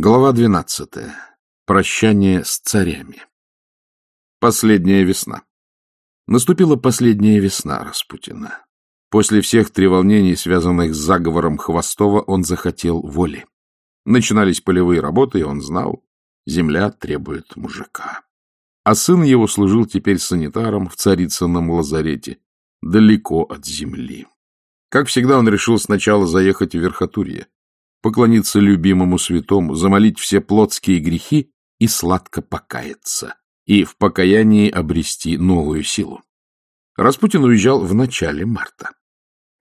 Глава двенадцатая. Прощание с царями. Последняя весна. Наступила последняя весна Распутина. После всех треволнений, связанных с заговором Хвостова, он захотел воли. Начинались полевые работы, и он знал, земля требует мужика. А сын его служил теперь санитаром в Царицыном лазарете, далеко от земли. Как всегда, он решил сначала заехать в Верхотурье, поклониться любимому святому, замолить все плотские грехи и сладко покаяться, и в покаянии обрести новую силу. Распутин уезжал в начале марта.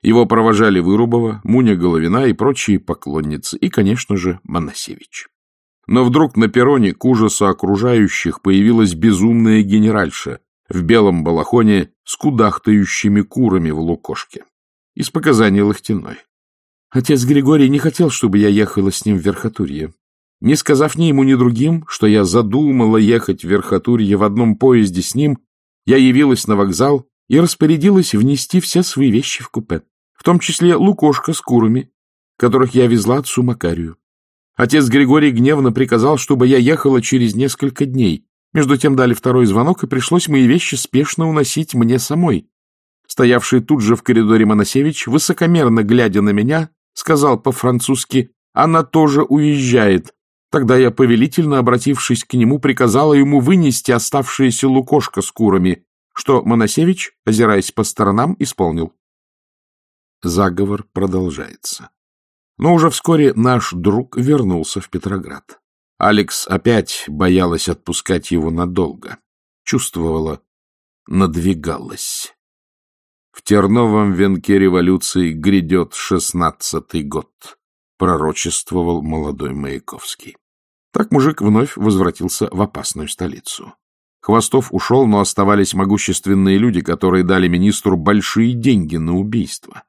Его провожали Вырубова, Муня Головина и прочие поклонницы, и, конечно же, Моносевич. Но вдруг на перроне к ужасу окружающих появилась безумная генеральша в белом балахоне с кудахтающими курами в лукошке. Из показаний Лохтиной. Отец Григорий не хотел, чтобы я ехала с ним в Верхотурье. Не сказав ни ему, ни другим, что я задумала ехать в Верхотурье в одном поезде с ним, я явилась на вокзал и распорядилась внести все свои вещи в купе, в том числе лукошко с курами, которых я везла отцу Макарию. Отец Григорий гневно приказал, чтобы я ехала через несколько дней. Между тем дали второй звонок, и пришлось мои вещи спешно уносить мне самой. Стоявший тут же в коридоре Моносевич, высокомерно глядя на меня, сказал по-французски «Она тоже уезжает». Тогда я, повелительно обратившись к нему, приказала ему вынести оставшееся лукошко с курами, что Моносевич, озираясь по сторонам, исполнил. Заговор продолжается. Но уже вскоре наш друг вернулся в Петроград. Алекс опять боялась отпускать его надолго. Чувствовала, надвигалась. В терновом венке революции грядет шестнадцатый год, пророчествовал молодой Маяковский. Так мужик вновь возвратился в опасную столицу. Хвостов ушел, но оставались могущественные люди, которые дали министру большие деньги на убийство.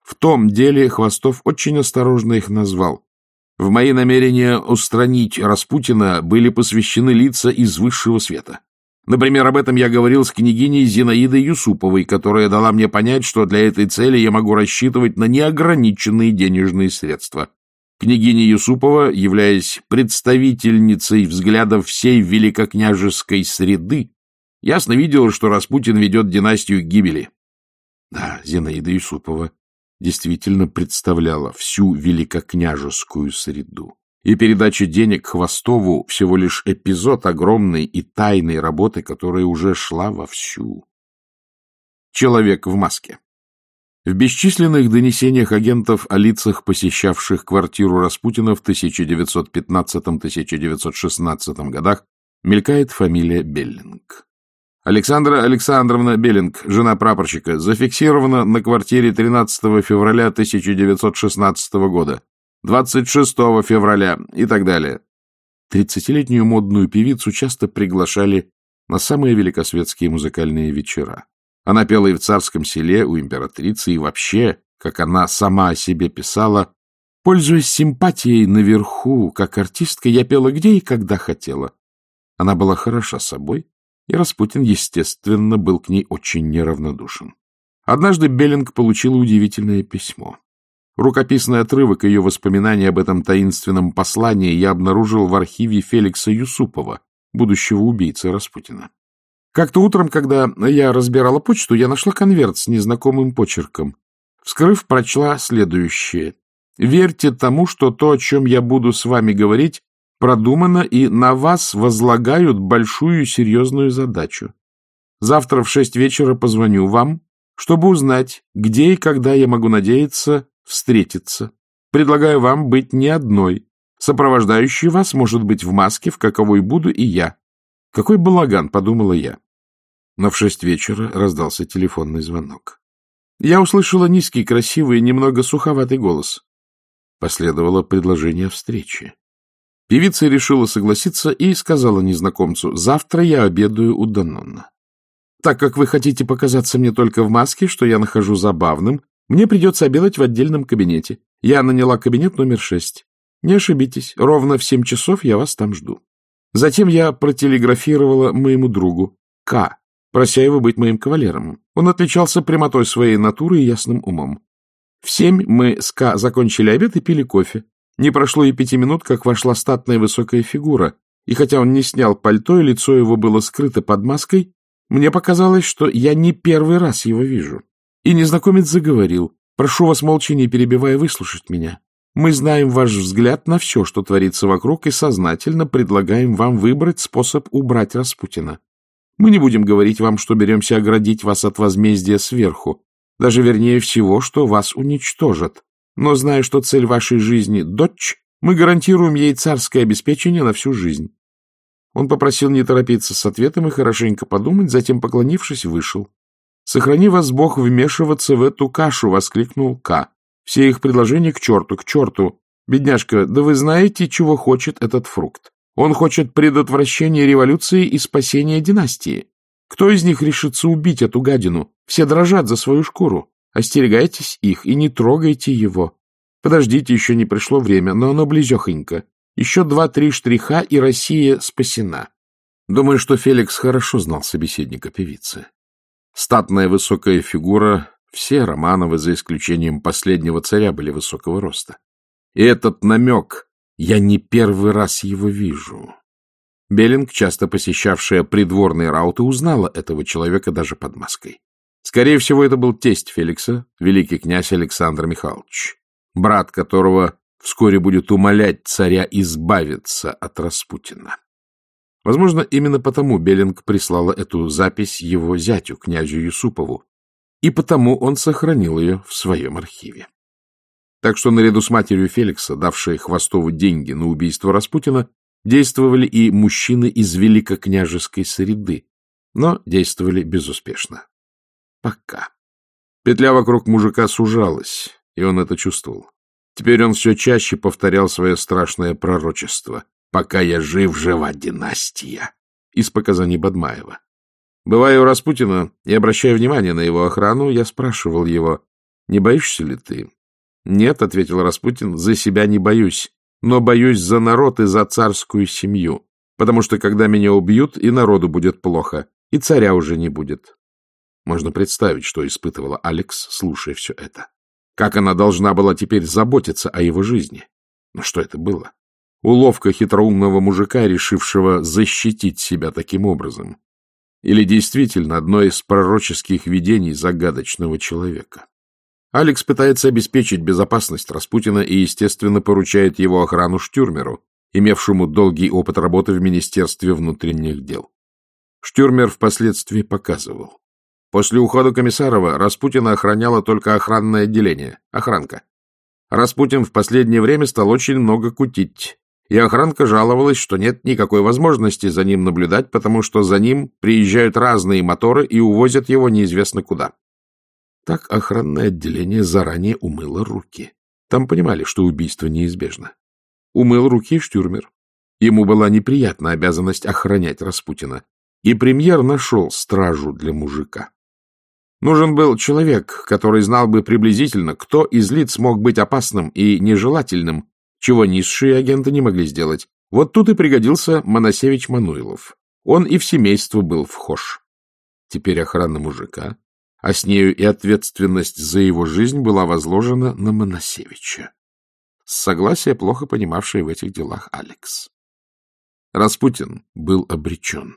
В том деле Хвостов очень осторожно их назвал. В мои намерения устранить Распутина были посвящены лица из высшего света. Например, об этом я говорил с княгиней Зинаидой Юсуповой, которая дала мне понять, что для этой цели я могу рассчитывать на неограниченные денежные средства. Княгиня Юсупова, являясь представительницей взглядов всей великокняжеской среды, ясно видела, что Распутин ведет династию гибели. Да, Зинаида Юсупова действительно представляла всю великокняжескую среду и передача денег Хвостову всего лишь эпизод огромной и тайной работы, которая уже шла вовсю. Человек в маске. В бесчисленных донесениях агентов о лицах, посещавших квартиру Распутина в 1915-1916 годах, мелькает фамилия Беллинг. Александра Александровна Беллинг, жена прапорщика, зафиксирована на квартире 13 февраля 1916 года. 26 февраля и так далее. Тридцатилетнюю модную певицу часто приглашали на самые великосветские музыкальные вечера. Она пела и в царском селе у императрицы, и вообще, как она сама о себе писала, пользуясь симпатией наверху, как артистка, я пела где и когда хотела. Она была хороша собой, и Распутин, естественно, был к ней очень неравнодушен. Однажды Беллинг получила удивительное письмо. Рукописный отрывок ее воспоминаний об этом таинственном послании я обнаружил в архиве Феликса Юсупова, будущего убийцы Распутина. Как-то утром, когда я разбирала почту, я нашла конверт с незнакомым почерком. Вскрыв, прочла следующее. «Верьте тому, что то, о чем я буду с вами говорить, продумано, и на вас возлагают большую серьезную задачу. Завтра в шесть вечера позвоню вам, чтобы узнать, где и когда я могу надеяться встретиться. Предлагаю вам быть не одной. Сопровождающий вас может быть в маске, в каковой буду и я. Какой балаган, подумала я. Но в шесть вечера раздался телефонный звонок. Я услышала низкий, красивый, немного суховатый голос. Последовало предложение встречи. Певица решила согласиться и сказала незнакомцу, «Завтра я обедаю у Данонна. Так как вы хотите показаться мне только в маске, что я нахожу забавным, мне придется обедать в отдельном кабинете. Я наняла кабинет номер шесть. Не ошибитесь, ровно в семь часов я вас там жду. Затем я протелеграфировала моему другу К, прося его быть моим кавалером. Он отличался прямотой своей натуры и ясным умом. В семь мы с К закончили обед и пили кофе. Не прошло и пяти минут, как вошла статная высокая фигура, и хотя он не снял пальто, и лицо его было скрыто под маской, мне показалось, что я не первый раз его вижу. И незнакомец заговорил. «Прошу вас, молча не перебивая, выслушать меня. Мы знаем ваш взгляд на все, что творится вокруг, и сознательно предлагаем вам выбрать способ убрать Распутина. Мы не будем говорить вам, что беремся оградить вас от возмездия сверху, даже вернее всего, что вас уничтожат. Но зная, что цель вашей жизни — дочь, мы гарантируем ей царское обеспечение на всю жизнь. Он попросил не торопиться с ответом и хорошенько подумать, затем, поклонившись, вышел. «Сохрани вас Бог вмешиваться в эту кашу!» — воскликнул К. «Все их предложения к черту, к черту! Бедняжка, да вы знаете, чего хочет этот фрукт? Он хочет предотвращения революции и спасения династии. Кто из них решится убить эту гадину? Все дрожат за свою шкуру. Остерегайтесь их и не трогайте его. Подождите, еще не пришло время, но оно близехонько. Еще два-три штриха, и Россия спасена. Думаю, что Феликс хорошо знал собеседника певицы. Статная высокая фигура, все Романовы, за исключением последнего царя, были высокого роста. И этот намек «я не первый раз его вижу». Беллинг, часто посещавшая придворные рауты, узнала этого человека даже под маской. Скорее всего, это был тесть Феликса, великий князь Александр Михайлович, брат которого вскоре будет умолять царя избавиться от Распутина. Возможно, именно потому Беллинг прислала эту запись его зятю, князю Юсупову, и потому он сохранил ее в своем архиве. Так что наряду с матерью Феликса, давшей Хвостову деньги на убийство Распутина, действовали и мужчины из великокняжеской среды, но действовали безуспешно. Пока. Петля вокруг мужика сужалась, и он это чувствовал. Теперь он все чаще повторял свое страшное пророчество. «Пока я жив, жива династия» из показаний Бадмаева. Бывая у Распутина и обращая внимание на его охрану, я спрашивал его, «Не боишься ли ты?» «Нет», — ответил Распутин, — «за себя не боюсь, но боюсь за народ и за царскую семью, потому что когда меня убьют, и народу будет плохо, и царя уже не будет». Можно представить, что испытывала Алекс, слушая все это. Как она должна была теперь заботиться о его жизни? Но что это было? Уловка хитроумного мужика, решившего защитить себя таким образом. Или действительно одно из пророческих видений загадочного человека? Алекс пытается обеспечить безопасность Распутина и, естественно, поручает его охрану Штюрмеру, имевшему долгий опыт работы в Министерстве внутренних дел. Штюрмер впоследствии показывал. После ухода Комиссарова Распутина охраняло только охранное отделение, охранка. Распутин в последнее время стал очень много кутить, и охранка жаловалась, что нет никакой возможности за ним наблюдать, потому что за ним приезжают разные моторы и увозят его неизвестно куда. Так охранное отделение заранее умыло руки. Там понимали, что убийство неизбежно. Умыл руки штюрмер. Ему была неприятна обязанность охранять Распутина, и премьер нашел стражу для мужика. Нужен был человек, который знал бы приблизительно, кто из лиц мог быть опасным и нежелательным, чего низшие агенты не могли сделать. Вот тут и пригодился Моносевич Мануилов. Он и в семейство был вхож. Теперь охрана мужика, а с нею и ответственность за его жизнь была возложена на Моносевича. С согласия плохо понимавшей в этих делах Алекс. Распутин был обречен.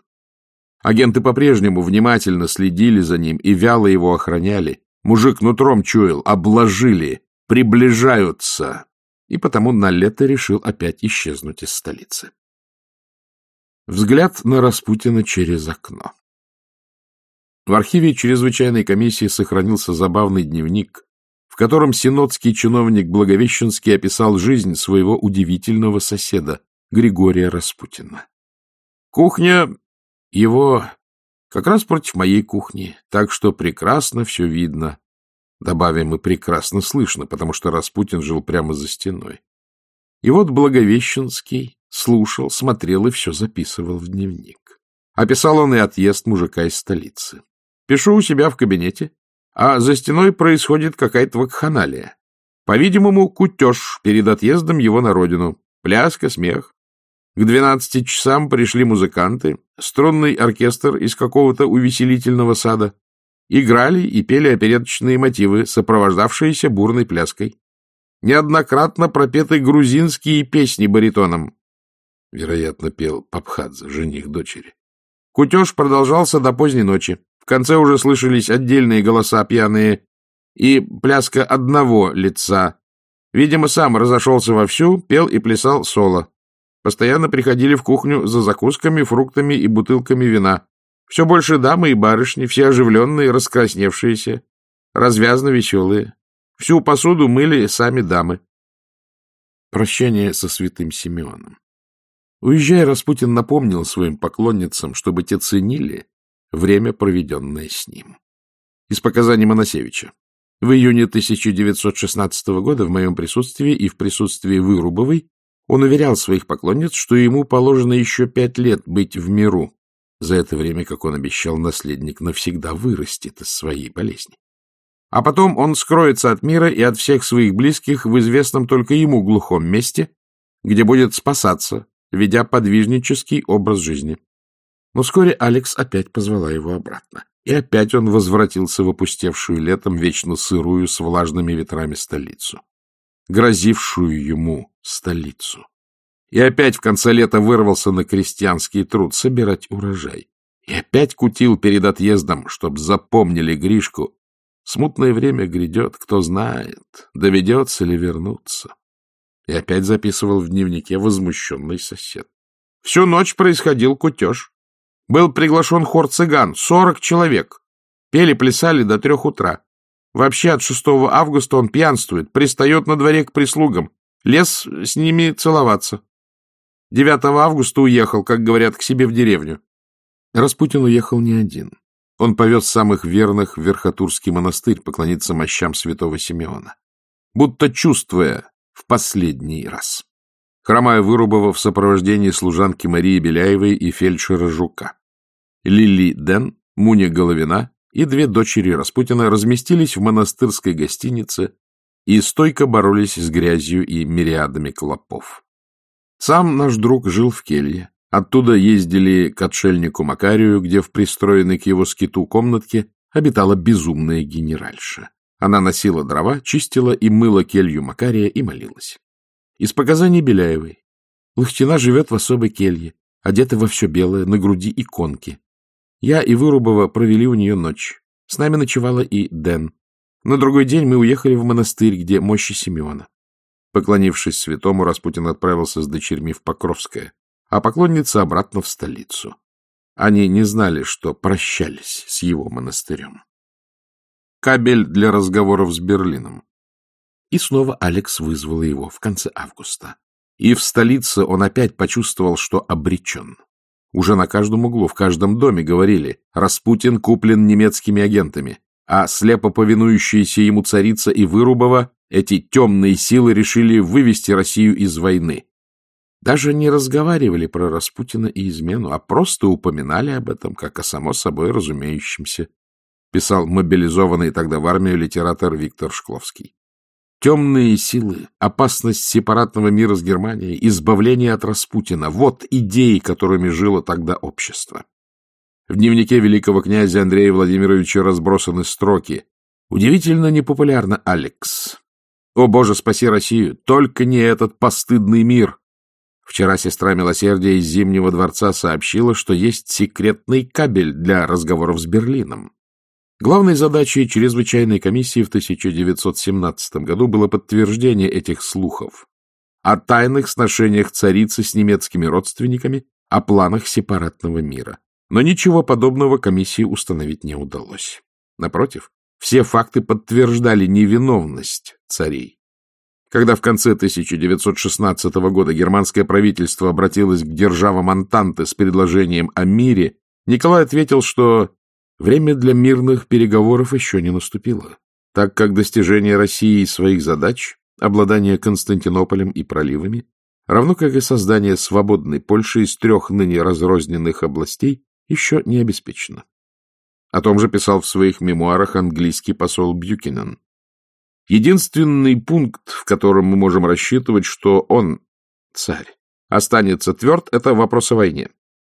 Агенты по-прежнему внимательно следили за ним и вяло его охраняли. Мужик нутром чуял, обложили, приближаются. И потому на лето решил опять исчезнуть из столицы. Взгляд на Распутина через окно. В архиве чрезвычайной комиссии сохранился забавный дневник, в котором синодский чиновник Благовещенский описал жизнь своего удивительного соседа Григория Распутина. Кухня его как раз против моей кухни, так что прекрасно все видно. Добавим и прекрасно слышно, потому что Распутин жил прямо за стеной. И вот Благовещенский слушал, смотрел и все записывал в дневник. Описал он и отъезд мужика из столицы. Пишу у себя в кабинете, а за стеной происходит какая-то вакханалия. По-видимому, кутеж перед отъездом его на родину. Пляска, смех. К двенадцати часам пришли музыканты, струнный оркестр из какого-то увеселительного сада. Играли и пели опереточные мотивы, сопровождавшиеся бурной пляской. неоднократно пропеты грузинские песни баритоном. Вероятно, пел Папхадзе, жених дочери. Кутеж продолжался до поздней ночи. В конце уже слышались отдельные голоса пьяные и пляска одного лица. Видимо, сам разошелся вовсю, пел и плясал соло. Постоянно приходили в кухню за закусками, фруктами и бутылками вина. Все больше дамы и барышни, все оживленные, раскрасневшиеся, развязно веселые. Всю посуду мыли сами дамы. Прощание со святым Симеоном. Уезжая, Распутин напомнил своим поклонницам, чтобы те ценили время, проведенное с ним. Из показаний Моносевича. В июне 1916 года в моем присутствии и в присутствии Вырубовой он уверял своих поклонниц, что ему положено еще пять лет быть в миру. За это время, как он обещал, наследник навсегда вырастет из своей болезни. А потом он скроется от мира и от всех своих близких в известном только ему глухом месте, где будет спасаться, ведя подвижнический образ жизни. Но вскоре Алекс опять позвала его обратно. И опять он возвратился в опустевшую летом, вечно сырую, с влажными ветрами столицу. Грозившую ему столицу. И опять в конце лета вырвался на крестьянский труд собирать урожай. И опять кутил перед отъездом, чтоб запомнили Гришку, Смутное время грядет, кто знает, доведется ли вернуться. И опять записывал в дневнике возмущенный сосед. Всю ночь происходил кутеж. Был приглашен хор цыган, сорок человек. Пели-плясали до трех утра. Вообще от 6 августа он пьянствует, пристает на дворе к прислугам, лез с ними целоваться. 9 августа уехал, как говорят, к себе в деревню. Распутин уехал не один. Он повез самых верных в Верхотурский монастырь поклониться мощам святого Симеона, будто чувствуя в последний раз. Хромая Вырубова в сопровождении служанки Марии Беляевой и фельдшера Жука. Лили Ден, Муня Головина и две дочери Распутина разместились в монастырской гостинице и стойко боролись с грязью и мириадами клопов. Сам наш друг жил в келье, Оттуда ездили к отшельнику Макарию, где в пристроенной к его скиту комнатке обитала безумная генеральша. Она носила дрова, чистила и мыла келью Макария и молилась. Из показаний Беляевой. Лохтина живет в особой келье, одета во все белое, на груди иконки. Я и Вырубова провели у нее ночь. С нами ночевала и Дэн. На другой день мы уехали в монастырь, где мощи Симеона. Поклонившись святому, Распутин отправился с дочерьми в Покровское а поклонница обратно в столицу. Они не знали, что прощались с его монастырем. Кабель для разговоров с Берлином. И снова Алекс вызвала его в конце августа. И в столице он опять почувствовал, что обречен. Уже на каждом углу, в каждом доме говорили «Распутин куплен немецкими агентами», а слепо повинующиеся ему царица и Вырубова эти темные силы решили вывести Россию из войны. Даже не разговаривали про Распутина и измену, а просто упоминали об этом, как о само собой разумеющемся, писал мобилизованный тогда в армию литератор Виктор Шкловский. Темные силы, опасность сепаратного мира с Германией, избавление от Распутина — вот идеи, которыми жило тогда общество. В дневнике великого князя Андрея Владимировича разбросаны строки. Удивительно непопулярно, Алекс. О, Боже, спаси Россию! Только не этот постыдный мир! Вчера сестра Милосердия из Зимнего дворца сообщила, что есть секретный кабель для разговоров с Берлином. Главной задачей чрезвычайной комиссии в 1917 году было подтверждение этих слухов о тайных сношениях царицы с немецкими родственниками, о планах сепаратного мира. Но ничего подобного комиссии установить не удалось. Напротив, все факты подтверждали невиновность царей. Когда в конце 1916 года германское правительство обратилось к державам Антанты с предложением о мире, Николай ответил, что время для мирных переговоров еще не наступило, так как достижение России своих задач, обладание Константинополем и проливами, равно как и создание свободной Польши из трех ныне разрозненных областей, еще не обеспечено. О том же писал в своих мемуарах английский посол Бьюкинен. Единственный пункт, в котором мы можем рассчитывать, что он, царь, останется тверд, это вопрос о войне.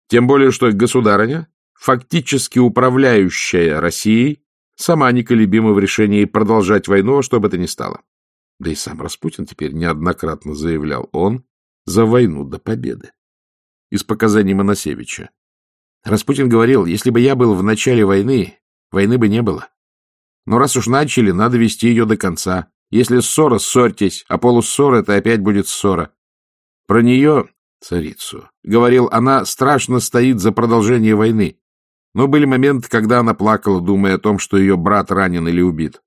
Тем более, что государыня, фактически управляющая Россией, сама неколебима в решении продолжать войну, что бы то ни стало. Да и сам Распутин теперь неоднократно заявлял, он за войну до победы. Из показаний Моносевича. Распутин говорил, если бы я был в начале войны, войны бы не было. Но раз уж начали, надо вести ее до конца. Если ссора, ссорьтесь, а полуссора — это опять будет ссора. Про нее, царицу, говорил, она страшно стоит за продолжение войны. Но были моменты, когда она плакала, думая о том, что ее брат ранен или убит.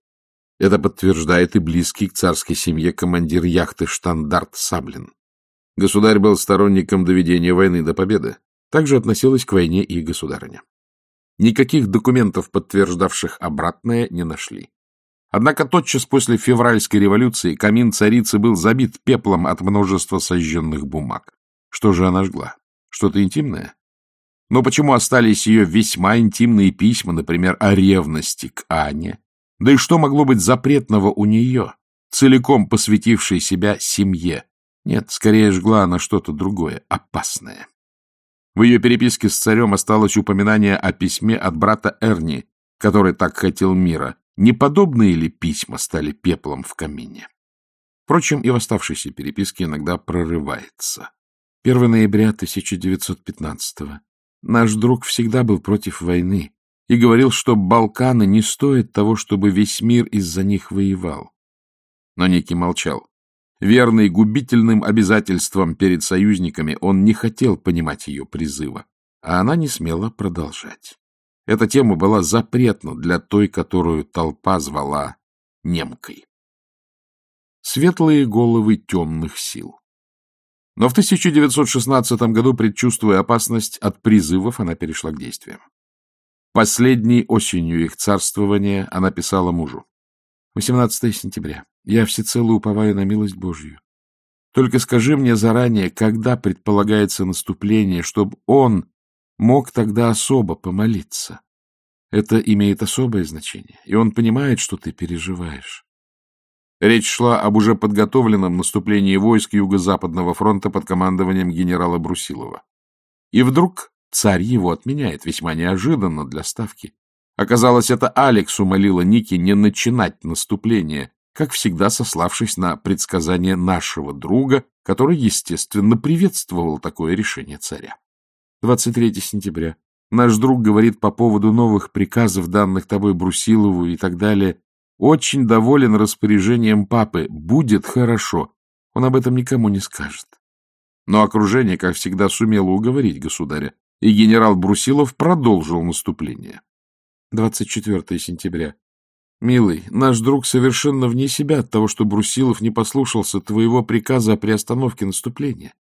Это подтверждает и близкий к царской семье командир яхты «Штандарт» Саблин. Государь был сторонником доведения войны до победы. Также относилась к войне и государыня. Никаких документов, подтверждавших обратное, не нашли. Однако тотчас после февральской революции камин царицы был забит пеплом от множества сожженных бумаг. Что же она жгла? Что-то интимное? Но почему остались ее весьма интимные письма, например, о ревности к Ане? Да и что могло быть запретного у нее, целиком посвятившей себя семье? Нет, скорее жгла она что-то другое, опасное. В ее переписке с царем осталось упоминание о письме от брата Эрни, который так хотел мира. Не подобные ли письма стали пеплом в камине? Впрочем, и в оставшейся переписке иногда прорывается. 1 ноября 1915 -го. Наш друг всегда был против войны и говорил, что Балканы не стоят того, чтобы весь мир из-за них воевал. Но Ники молчал. Верный губительным обязательствам перед союзниками, он не хотел понимать ее призыва, а она не смела продолжать. Эта тема была запретна для той, которую толпа звала немкой. Светлые головы темных сил. Но в 1916 году, предчувствуя опасность от призывов, она перешла к действиям. Последней осенью их царствования она писала мужу. 18 сентября. Я всецело уповаю на милость Божью. Только скажи мне заранее, когда предполагается наступление, чтобы он мог тогда особо помолиться. Это имеет особое значение, и он понимает, что ты переживаешь. Речь шла об уже подготовленном наступлении войск Юго-Западного фронта под командованием генерала Брусилова. И вдруг царь его отменяет, весьма неожиданно для Ставки. Оказалось, это Алекс умолила Ники не начинать наступление, как всегда сославшись на предсказание нашего друга, который, естественно, приветствовал такое решение царя. 23 сентября. Наш друг говорит по поводу новых приказов, данных тобой Брусилову и так далее. Очень доволен распоряжением папы. Будет хорошо. Он об этом никому не скажет. Но окружение, как всегда, сумело уговорить государя, и генерал Брусилов продолжил наступление. 24 сентября. Милый, наш друг совершенно вне себя от того, что Брусилов не послушался твоего приказа о приостановке наступления.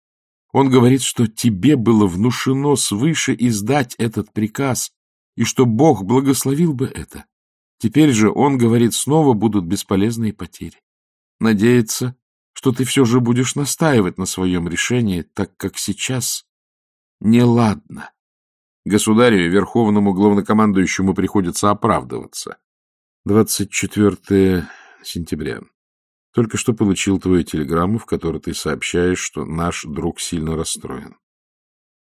Он говорит, что тебе было внушено свыше издать этот приказ, и что Бог благословил бы это. Теперь же, он говорит, снова будут бесполезные потери. Надеется, что ты все же будешь настаивать на своем решении, так как сейчас неладно. Государю, верховному главнокомандующему приходится оправдываться. 24 сентября. Только что получил твою телеграмму, в которой ты сообщаешь, что наш друг сильно расстроен.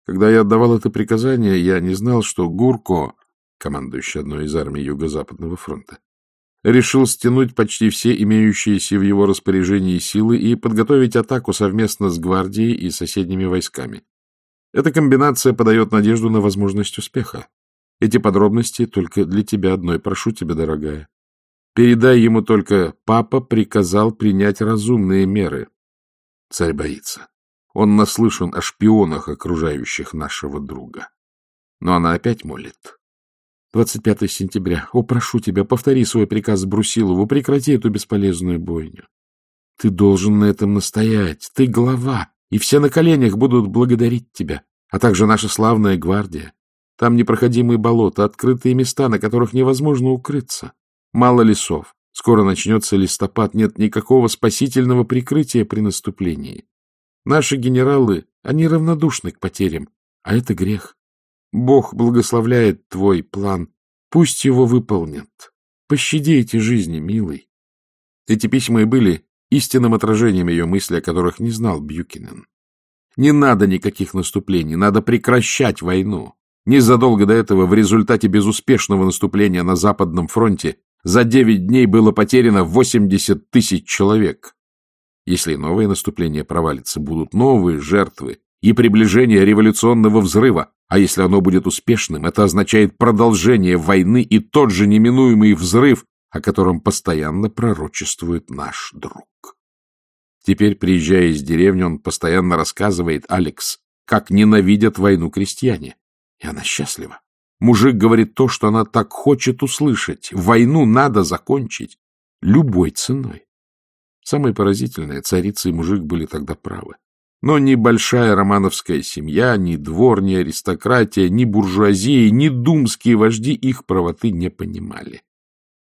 Когда я отдавал это приказание, я не знал, что Гурко, командующий одной из армий Юго-Западного фронта, решил стянуть почти все имеющиеся в его распоряжении силы и подготовить атаку совместно с гвардией и соседними войсками. Эта комбинация подает надежду на возможность успеха. Эти подробности только для тебя одной. Прошу тебя, дорогая. Передай ему только, папа приказал принять разумные меры. Царь боится. Он наслышан о шпионах, окружающих нашего друга. Но она опять молит. 25 сентября. О, прошу тебя, повтори свой приказ Брусилову, прекрати эту бесполезную бойню. Ты должен на этом настоять. Ты глава, и все на коленях будут благодарить тебя, а также наша славная гвардия. Там непроходимые болота, открытые места, на которых невозможно укрыться. Мало лесов. Скоро начнется листопад, нет никакого спасительного прикрытия при наступлении. Наши генералы, они равнодушны к потерям, а это грех. Бог благословляет твой план. Пусть его выполнят. Пощади эти жизни, милый. Эти письма и были истинным отражением ее мысли, о которых не знал Бьюкинен. Не надо никаких наступлений, надо прекращать войну. Незадолго до этого, в результате безуспешного наступления на Западном фронте, за 9 дней было потеряно 80 тысяч человек. Если новое наступление провалится, будут новые жертвы и приближение революционного взрыва, а если оно будет успешным, это означает продолжение войны и тот же неминуемый взрыв, о котором постоянно пророчествует наш друг. Теперь, приезжая из деревни, он постоянно рассказывает Алекс, как ненавидят войну крестьяне. И она счастлива. Мужик говорит то, что она так хочет услышать. Войну надо закончить любой ценой. Самое поразительное, царица и мужик были тогда правы. Но ни большая романовская семья, ни двор, ни аристократия, ни буржуазия, ни думские вожди их правоты не понимали.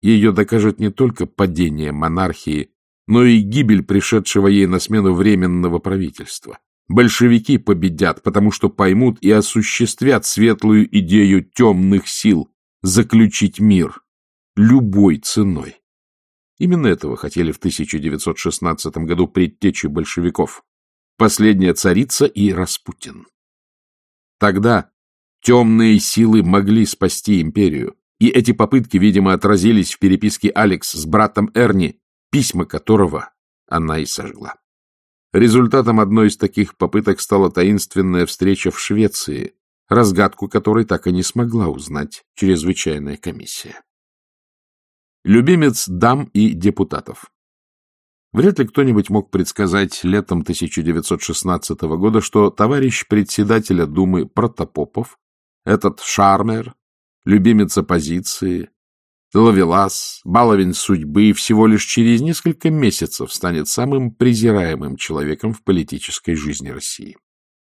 Ее докажет не только падение монархии, но и гибель пришедшего ей на смену временного правительства. Большевики победят, потому что поймут и осуществят светлую идею темных сил — заключить мир любой ценой. Именно этого хотели в 1916 году предтечи большевиков. Последняя царица и Распутин. Тогда темные силы могли спасти империю, и эти попытки, видимо, отразились в переписке Алекс с братом Эрни, письма которого она и сожгла. Результатом одной из таких попыток стала таинственная встреча в Швеции, разгадку которой так и не смогла узнать чрезвычайная комиссия. Любимец дам и депутатов Вряд ли кто-нибудь мог предсказать летом 1916 года, что товарищ председателя Думы Протопопов, этот Шармер, любимец оппозиции, Ловелас, баловень судьбы, всего лишь через несколько месяцев станет самым презираемым человеком в политической жизни России.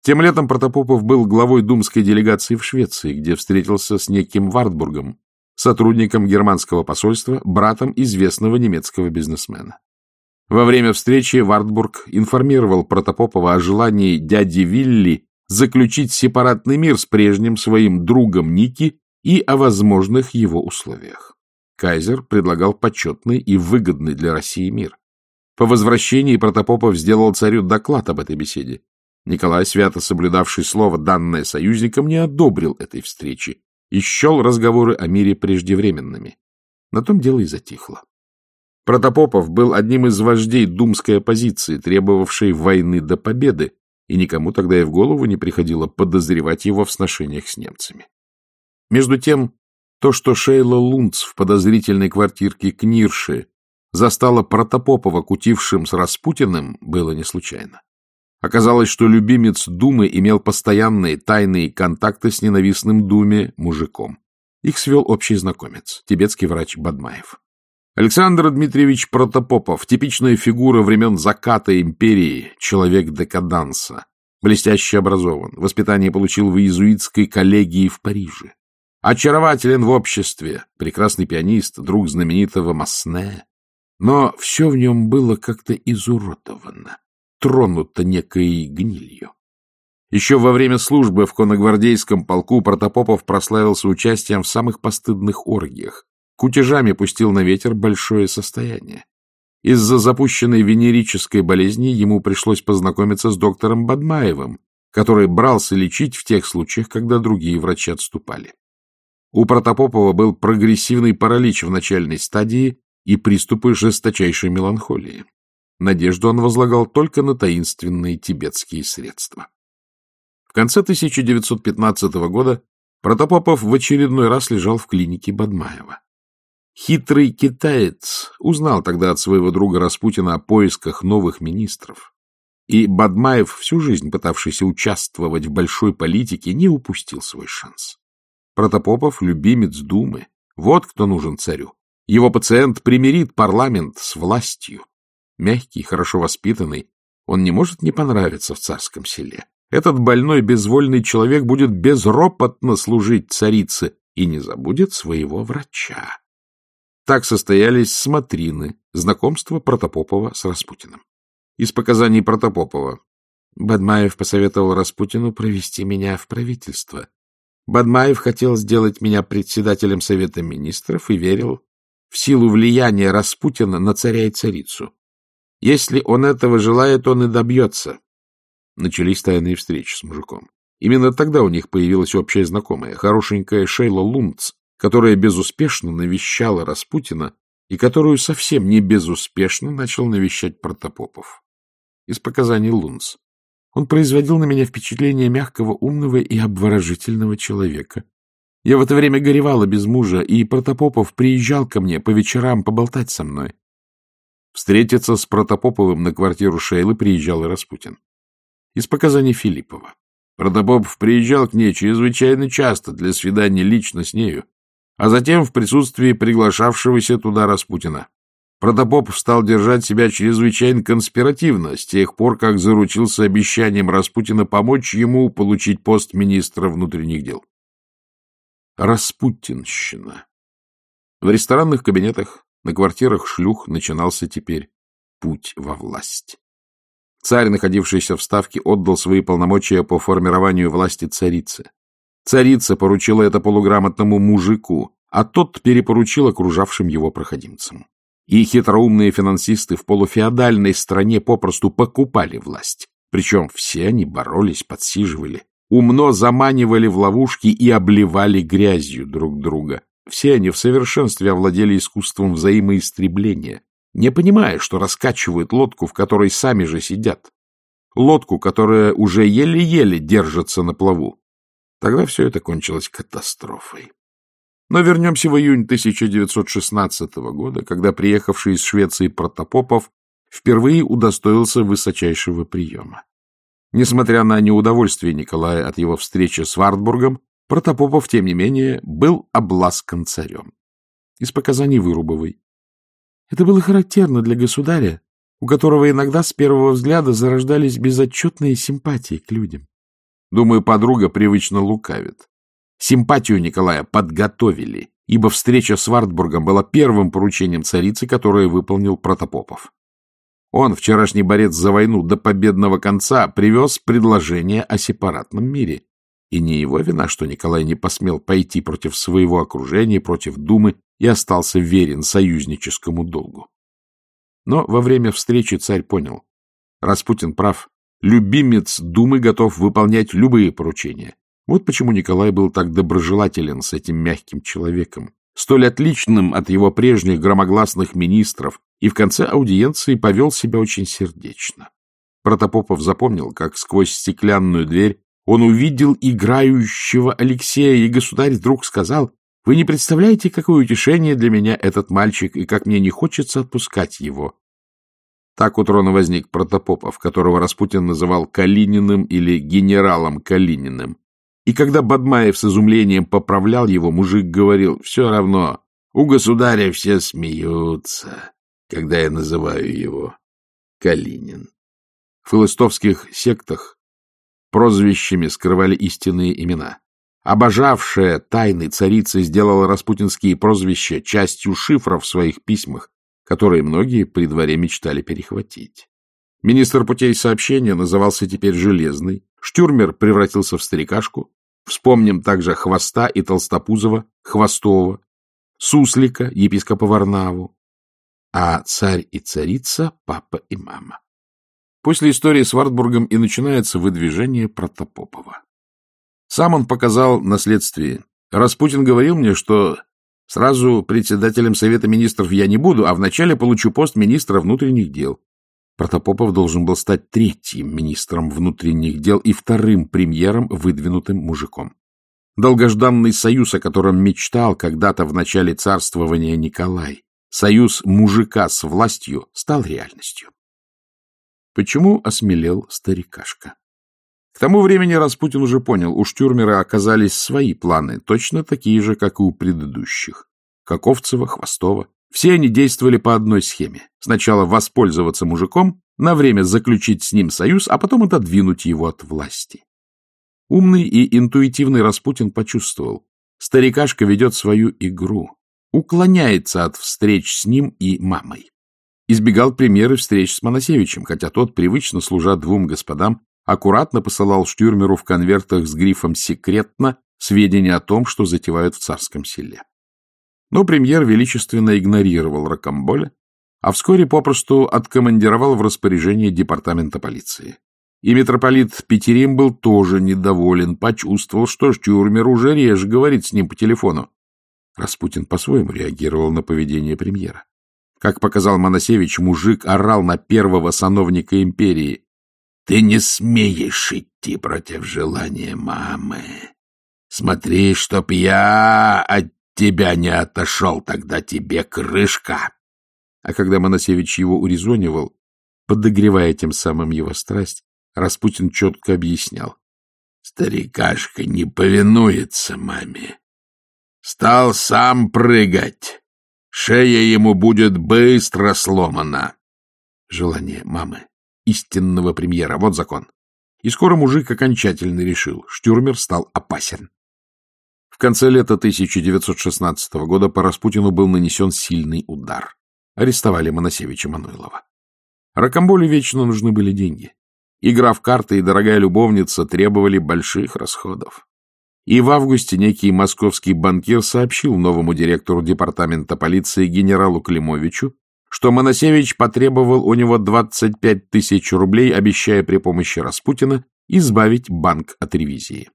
Тем летом Протопопов был главой думской делегации в Швеции, где встретился с неким Вартбургом, сотрудником германского посольства, братом известного немецкого бизнесмена. Во время встречи Вартбург информировал Протопопова о желании дяди Вилли заключить сепаратный мир с прежним своим другом Ники и о возможных его условиях. Кайзер предлагал почетный и выгодный для России мир. По возвращении Протопопов сделал царю доклад об этой беседе. Николай, свято соблюдавший слово, данное союзникам, не одобрил этой встречи и счел разговоры о мире преждевременными. На том дело и затихло. Протопопов был одним из вождей думской оппозиции, требовавшей войны до победы, и никому тогда и в голову не приходило подозревать его в сношениях с немцами. Между тем, то, что Шейла Лунц в подозрительной квартирке Книрши застала Протопопова кутившим с Распутиным, было не случайно. Оказалось, что любимец Думы имел постоянные тайные контакты с ненавистным Думе мужиком. Их свел общий знакомец, тибетский врач Бадмаев. Александр Дмитриевич Протопопов, типичная фигура времен заката империи, человек декаданса, блестяще образован, воспитание получил в иезуитской коллегии в Париже. Очарователен в обществе, прекрасный пианист, друг знаменитого Масне. Но все в нем было как-то изуродовано, тронуто некой гнилью. Еще во время службы в конногвардейском полку Протопопов прославился участием в самых постыдных оргиях, кутежами пустил на ветер большое состояние. Из-за запущенной венерической болезни ему пришлось познакомиться с доктором Бадмаевым, который брался лечить в тех случаях, когда другие врачи отступали. У Протопопова был прогрессивный паралич в начальной стадии и приступы жесточайшей меланхолии. Надежду он возлагал только на таинственные тибетские средства. В конце 1915 года Протопопов в очередной раз лежал в клинике Бадмаева. Хитрый китаец узнал тогда от своего друга Распутина о поисках новых министров. И Бадмаев, всю жизнь пытавшийся участвовать в большой политике, не упустил свой шанс. Протопопов — любимец Думы. Вот кто нужен царю. Его пациент примирит парламент с властью. Мягкий, хорошо воспитанный, он не может не понравиться в царском селе. Этот больной, безвольный человек будет безропотно служить царице и не забудет своего врача. Так состоялись смотрины, знакомство Протопопова с Распутиным. Из показаний Протопопова. Бадмаев посоветовал Распутину провести меня в правительство. Бадмаев хотел сделать меня председателем Совета Министров и верил в силу влияния Распутина на царя и царицу. Если он этого желает, он и добьется. Начались тайные встречи с мужиком. Именно тогда у них появилась общая знакомая, хорошенькая Шейла Лунц, которая безуспешно навещала Распутина и которую совсем не безуспешно начал навещать Протопопов. из показаний Лунс. Он производил на меня впечатление мягкого, умного и обворожительного человека. Я в это время горевала без мужа, и Протопопов приезжал ко мне по вечерам поболтать со мной. Встретиться с Протопоповым на квартиру Шейлы приезжал и Распутин. Из показаний Филиппова. Протопопов приезжал к ней чрезвычайно часто для свидания лично с нею, а затем в присутствии приглашавшегося туда Распутина. Протопопов стал держать себя чрезвычайно конспиративно с тех пор, как заручился обещанием Распутина помочь ему получить пост министра внутренних дел. Распутинщина. В ресторанных кабинетах, на квартирах шлюх начинался теперь путь во власть. Царь, находившийся в Ставке, отдал свои полномочия по формированию власти царице. Царица поручила это полуграмотному мужику, а тот перепоручил окружавшим его проходимцам. И хитроумные финансисты в полуфеодальной стране попросту покупали власть. Причем все они боролись, подсиживали, умно заманивали в ловушки и обливали грязью друг друга. Все они в совершенстве овладели искусством взаимоистребления, не понимая, что раскачивают лодку, в которой сами же сидят. Лодку, которая уже еле-еле держится на плаву. Тогда все это кончилось катастрофой. Но вернемся в июнь 1916 года, когда приехавший из Швеции Протопопов впервые удостоился высочайшего приема. Несмотря на неудовольствие Николая от его встречи с Вартбургом, Протопопов, тем не менее, был обласкан царем. Из показаний Вырубовой. Это было характерно для государя, у которого иногда с первого взгляда зарождались безотчетные симпатии к людям. Думаю, подруга привычно лукавит. Симпатию Николая подготовили, ибо встреча с Вартбургом была первым поручением царицы, которое выполнил Протопопов. Он, вчерашний борец за войну до победного конца, привез предложение о сепаратном мире. И не его вина, что Николай не посмел пойти против своего окружения, против Думы и остался верен союзническому долгу. Но во время встречи царь понял. Распутин прав. Любимец Думы готов выполнять любые поручения. Вот почему Николай был так доброжелателен с этим мягким человеком, столь отличным от его прежних громогласных министров, и в конце аудиенции повел себя очень сердечно. Протопопов запомнил, как сквозь стеклянную дверь он увидел играющего Алексея, и государь вдруг сказал, «Вы не представляете, какое утешение для меня этот мальчик, и как мне не хочется отпускать его». Так у трона возник Протопопов, которого Распутин называл Калининым или генералом Калининым. И когда Бадмаев с изумлением поправлял его, мужик говорил, «Все равно, у государя все смеются» когда я называю его Калинин. В филистовских сектах прозвищами скрывали истинные имена. Обожавшая тайны царица сделала распутинские прозвища частью шифров в своих письмах, которые многие при дворе мечтали перехватить. Министр путей сообщения назывался теперь Железный, Штюрмер превратился в старикашку, вспомним также Хвоста и Толстопузова, Хвостова, Суслика, епископа Варнаву, а царь и царица — папа и мама. После истории с Вартбургом и начинается выдвижение Протопопова. Сам он показал на следствии. Распутин говорил мне, что сразу председателем Совета министров я не буду, а вначале получу пост министра внутренних дел. Протопопов должен был стать третьим министром внутренних дел и вторым премьером, выдвинутым мужиком. Долгожданный союз, о котором мечтал когда-то в начале царствования Николай, Союз мужика с властью стал реальностью. Почему осмелел старикашка? К тому времени Распутин уже понял, у Штюрмера оказались свои планы, точно такие же, как и у предыдущих. Каковцева, Хвостова. Все они действовали по одной схеме. Сначала воспользоваться мужиком, на время заключить с ним союз, а потом отодвинуть его от власти. Умный и интуитивный Распутин почувствовал. Старикашка ведет свою игру уклоняется от встреч с ним и мамой. Избегал примеры встреч с Моносевичем, хотя тот, привычно служа двум господам, аккуратно посылал Штюрмеру в конвертах с грифом «секретно» сведения о том, что затевают в царском селе. Но премьер величественно игнорировал Рокамболя, а вскоре попросту откомандировал в распоряжение департамента полиции. И митрополит Петерим был тоже недоволен, почувствовал, что Штюрмер уже реже говорит с ним по телефону, Распутин по-своему реагировал на поведение премьера. Как показал Моносевич, мужик орал на первого сановника империи. «Ты не смеешь идти против желания мамы. Смотри, чтоб я от тебя не отошел, тогда тебе крышка!» А когда Моносевич его урезонивал, подогревая тем самым его страсть, Распутин четко объяснял. Старикашка не повинуется маме. Стал сам прыгать. Шея ему будет быстро сломана. Желание мамы, истинного премьера, вот закон. И скоро мужик окончательно решил, Штюрмер стал опасен. В конце лета 1916 года по Распутину был нанесен сильный удар. Арестовали Моносевича Мануилова. Рокомболе вечно нужны были деньги. Игра в карты и дорогая любовница требовали больших расходов. И в августе некий московский банкир сообщил новому директору департамента полиции генералу Климовичу, что Моносевич потребовал у него 25 тысяч рублей, обещая при помощи Распутина избавить банк от ревизии.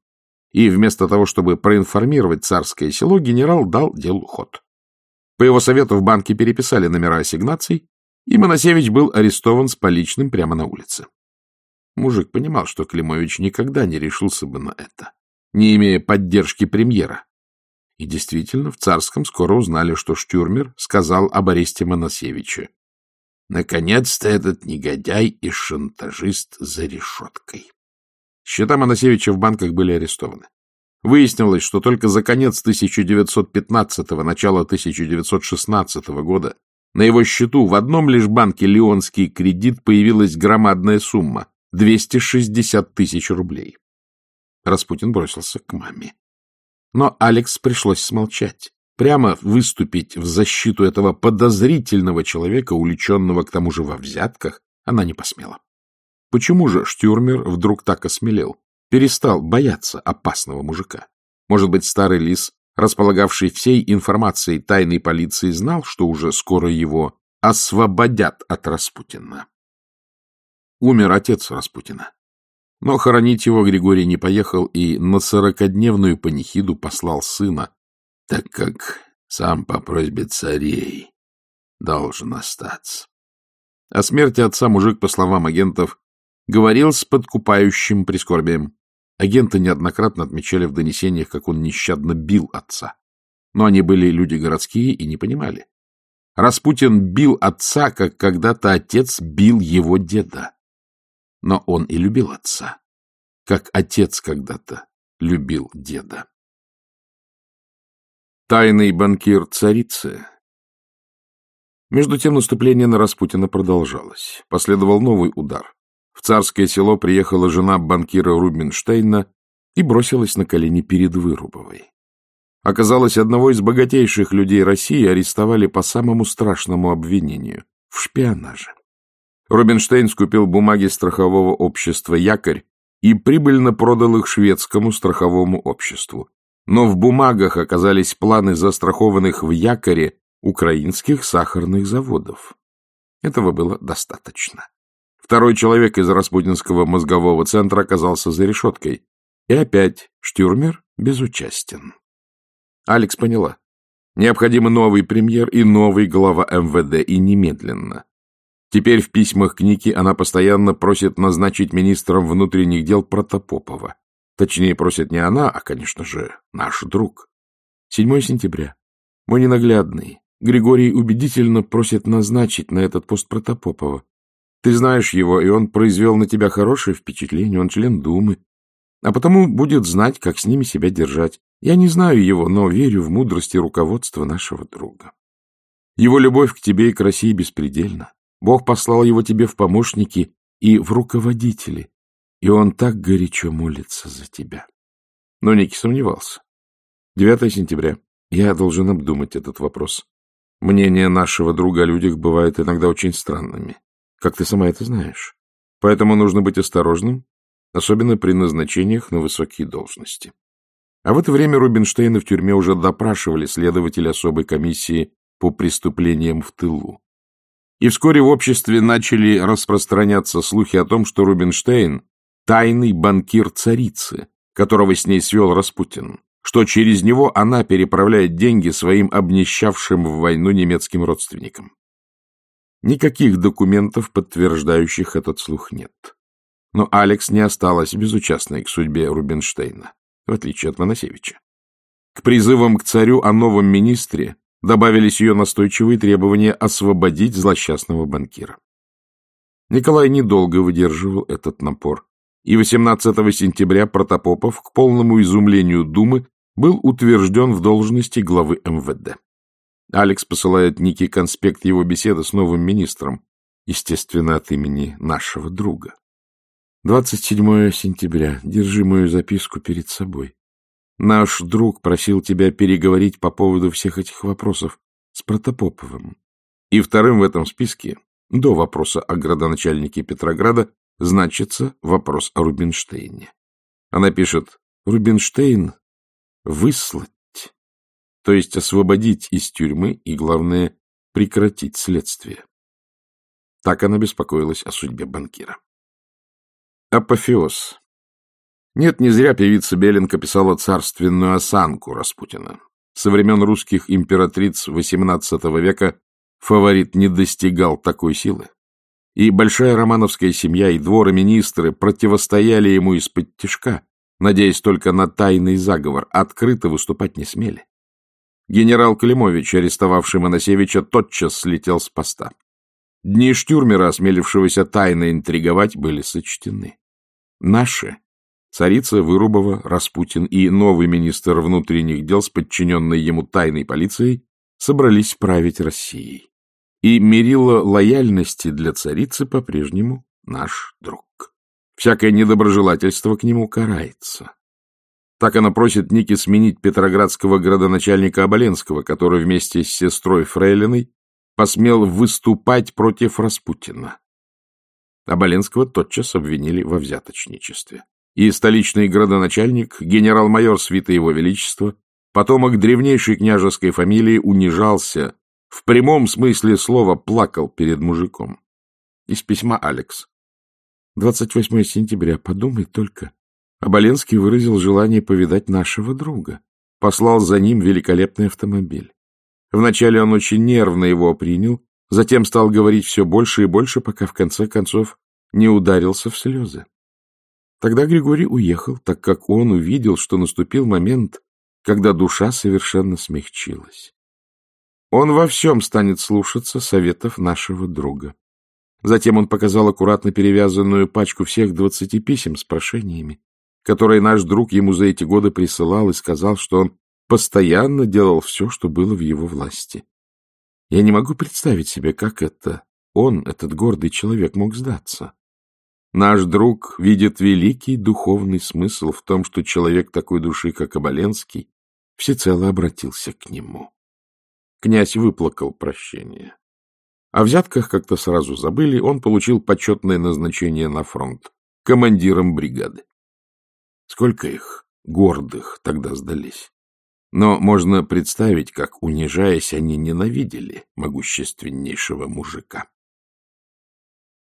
И вместо того, чтобы проинформировать царское село, генерал дал делу ход. По его совету в банке переписали номера ассигнаций, и Моносевич был арестован с поличным прямо на улице. Мужик понимал, что Климович никогда не решился бы на это, не имея поддержки премьера. И действительно, в Царском скоро узнали, что Штюрмер сказал об аресте Моносевича. Наконец-то этот негодяй и шантажист за решеткой. Счета Моносевича в банках были арестованы. Выяснилось, что только за конец 1915-го, начало 1916 года на его счету в одном лишь банке «Леонский кредит» появилась громадная сумма 260 тысяч рублей. Распутин бросился к маме. Но Алекс пришлось смолчать, прямо выступить в защиту этого подозрительного человека, увлеченного к тому же во взятках, она не посмела. Почему же Штюрмер вдруг так осмелел, перестал бояться опасного мужика? Может быть, старый лис, располагавший всей информацией тайной полиции, знал, что уже скоро его освободят от Распутина? Умер отец Распутина. Но хоронить его Григорий не поехал и на сорокодневную панихиду послал сына, так как сам по просьбе царей должен остаться. О смерти отца мужик, по словам агентов, говорил с подкупающим прискорбием. Агенты неоднократно отмечали в донесениях, как он нещадно бил отца. Но они были люди городские и не понимали. Распутин бил отца, как когда-то отец бил его деда. Но он и любил отца, как отец когда-то любил деда. Тайный банкир царицы. Между тем наступление на Распутина продолжалось. Последовал новый удар. В царское село приехала жена банкира Рубинштейна и бросилась на колени перед Вырубовой. Оказалось, одного из богатейших людей России арестовали по самому страшному обвинению — в шпионаже. Рубинштейн скупил бумаги страхового общества «Якорь» и прибыльно продал их шведскому страховому обществу. Но в бумагах оказались планы застрахованных в «Якоре» украинских сахарных заводов. Этого было достаточно. Второй человек из Распутинского мозгового центра оказался за решеткой. И опять Штюрмер безучастен. Алекс поняла. Необходимы новый премьер и новый глава МВД, и немедленно. Теперь в письмах к Нике она постоянно просит назначить министром внутренних дел Протопопова. Точнее, просит не она, а, конечно же, наш друг. 7 сентября. Мой ненаглядный. Григорий убедительно просит назначить на этот пост Протопопова. Ты знаешь его, и он произвел на тебя хорошее впечатление, он член Думы. А потому будет знать, как с ними себя держать. Я не знаю его, но верю в мудрость и руководство нашего друга. Его любовь к тебе и к России беспредельна. Бог послал его тебе в помощники и в руководители, и он так горячо молится за тебя. Но Ники сомневался. 9 сентября. Я должен обдумать этот вопрос. Мнения нашего друга о людях бывают иногда очень странными, как ты сама это знаешь. Поэтому нужно быть осторожным, особенно при назначениях на высокие должности. А в это время Рубинштейна в тюрьме уже допрашивали следователи особой комиссии по преступлениям в тылу. И вскоре в обществе начали распространяться слухи о том, что Рубинштейн — тайный банкир царицы, которого с ней свел Распутин, что через него она переправляет деньги своим обнищавшим в войну немецким родственникам. Никаких документов, подтверждающих этот слух, нет. Но Алекс не осталась безучастной к судьбе Рубинштейна, в отличие от Моносевича. К призывам к царю о новом министре добавились ее настойчивые требования освободить злосчастного банкира. Николай недолго выдерживал этот напор, и 18 сентября Протопопов, к полному изумлению Думы, был утвержден в должности главы МВД. Алекс посылает Нике конспект его беседы с новым министром, естественно, от имени нашего друга. 27 сентября. Держи мою записку перед собой. Наш друг просил тебя переговорить по поводу всех этих вопросов с Протопоповым. И вторым в этом списке, до вопроса о градоначальнике Петрограда, значится вопрос о Рубинштейне. Она пишет, Рубинштейн выслать, то есть освободить из тюрьмы и, главное, прекратить следствие. Так она беспокоилась о судьбе банкира. Апофеоз. Нет, не зря певица Беленко писала царственную осанку Распутина. Со времен русских императриц XVIII века фаворит не достигал такой силы. И большая романовская семья, и двор, и министры противостояли ему из-под тишка, надеясь только на тайный заговор, открыто выступать не смели. Генерал Климович, арестовавший Моносевича, тотчас слетел с поста. Дни Штюрмера, осмелившегося тайно интриговать, были сочтены. Наши, царица Вырубова, Распутин и новый министр внутренних дел с подчиненной ему тайной полицией собрались править Россией и мерило лояльности для царицы по-прежнему наш друг. Всякое недоброжелательство к нему карается. Так она просит Ники сменить петроградского градоначальника Оболенского, который вместе с сестрой Фрейлиной посмел выступать против Распутина. Оболенского тотчас обвинили во взяточничестве. И столичный градоначальник, генерал-майор свита его величества, потомок древнейшей княжеской фамилии, унижался, в прямом смысле слова плакал перед мужиком. Из письма Алекс. 28 сентября. Подумай только. Оболенский выразил желание повидать нашего друга. Послал за ним великолепный автомобиль. Вначале он очень нервно его принял, затем стал говорить все больше и больше, пока в конце концов не ударился в слезы. Тогда Григорий уехал, так как он увидел, что наступил момент, когда душа совершенно смягчилась. Он во всем станет слушаться советов нашего друга. Затем он показал аккуратно перевязанную пачку всех двадцати писем с прошениями, которые наш друг ему за эти годы присылал и сказал, что он постоянно делал все, что было в его власти. Я не могу представить себе, как это он, этот гордый человек, мог сдаться. Наш друг видит великий духовный смысл в том, что человек такой души, как Оболенский, всецело обратился к нему. Князь выплакал прощение. О взятках как-то сразу забыли, он получил почетное назначение на фронт, командиром бригады. Сколько их, гордых, тогда сдались. Но можно представить, как, унижаясь, они ненавидели могущественнейшего мужика.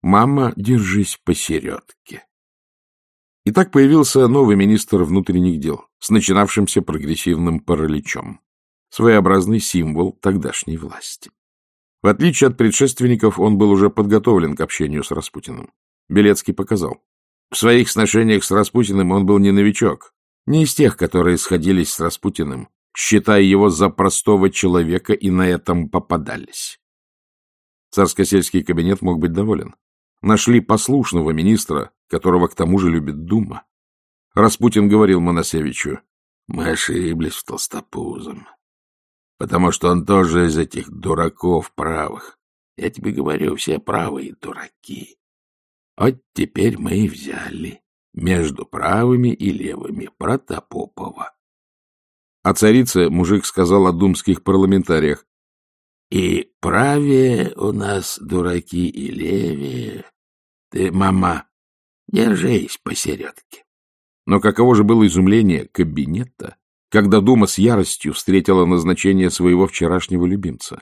«Мама, держись посередке». И так появился новый министр внутренних дел с начинавшимся прогрессивным параличом своеобразный символ тогдашней власти. В отличие от предшественников, он был уже подготовлен к общению с Распутиным. Белецкий показал. В своих сношениях с Распутиным он был не новичок, не из тех, которые сходились с Распутиным, считая его за простого человека и на этом попадались. Царско-сельский кабинет мог быть доволен. Нашли послушного министра, которого к тому же любит Дума. Распутин говорил Моносевичу, «Мы ошиблись в Толстопузом потому что он тоже из этих дураков правых. Я тебе говорю, все правые дураки. Вот теперь мы и взяли между правыми и левыми Протопопова. А царица мужик сказал о думских парламентариях. И правее у нас дураки и левее. Ты, мама, держись посередке. Но каково же было изумление кабинета, когда Дума с яростью встретила назначение своего вчерашнего любимца.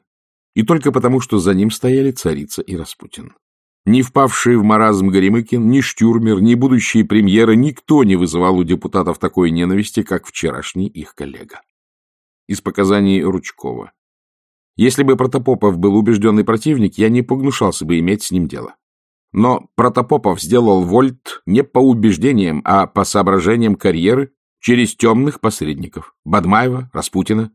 И только потому, что за ним стояли царица и Распутин. Ни впавшие в маразм Горемыкин, ни Штюрмер, ни будущие премьеры, никто не вызывал у депутатов такой ненависти, как вчерашний их коллега. Из показаний Ручкова. Если бы Протопопов был убежденный противник, я не погнушался бы иметь с ним дело. Но Протопопов сделал вольт не по убеждениям, а по соображениям карьеры через темных посредников — Бадмаева, Распутина.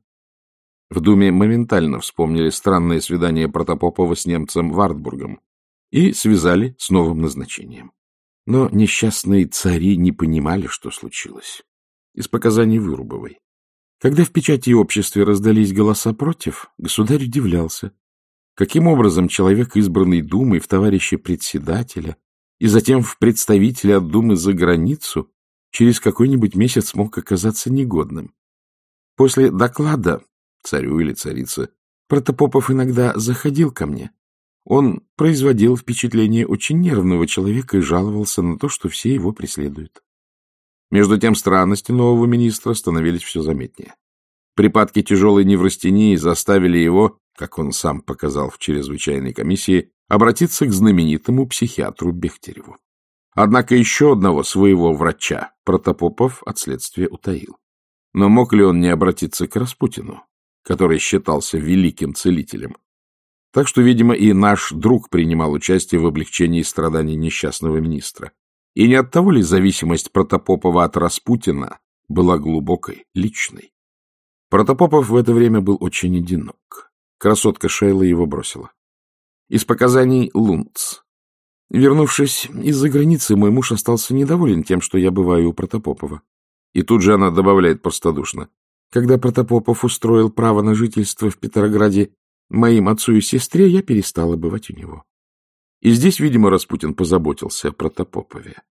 В Думе моментально вспомнили странное свидание Протопопова с немцем Вартбургом и связали с новым назначением. Но несчастные цари не понимали, что случилось. Из показаний Вырубовой. Когда в печати и обществе раздались голоса против, государь удивлялся, каким образом человек, избранный Думой в товарище председателя и затем в представителя от Думы за границу, через какой-нибудь месяц мог оказаться негодным. После доклада, царю или царице, Протопопов иногда заходил ко мне. Он производил впечатление очень нервного человека и жаловался на то, что все его преследуют. Между тем странности нового министра становились все заметнее. Припадки тяжелой неврастении заставили его, как он сам показал в чрезвычайной комиссии, обратиться к знаменитому психиатру Бехтереву. Однако еще одного своего врача Протопопов от следствия утаил. Но мог ли он не обратиться к Распутину, который считался великим целителем? Так что, видимо, и наш друг принимал участие в облегчении страданий несчастного министра. И не от того ли зависимость Протопопова от Распутина была глубокой, личной? Протопопов в это время был очень одинок. Красотка Шейла его бросила. Из показаний Лунц. Вернувшись из-за границы, мой муж остался недоволен тем, что я бываю у Протопопова. И тут же она добавляет простодушно. Когда Протопопов устроил право на жительство в Петрограде моим отцу и сестре, я перестала бывать у него. И здесь, видимо, Распутин позаботился о Протопопове.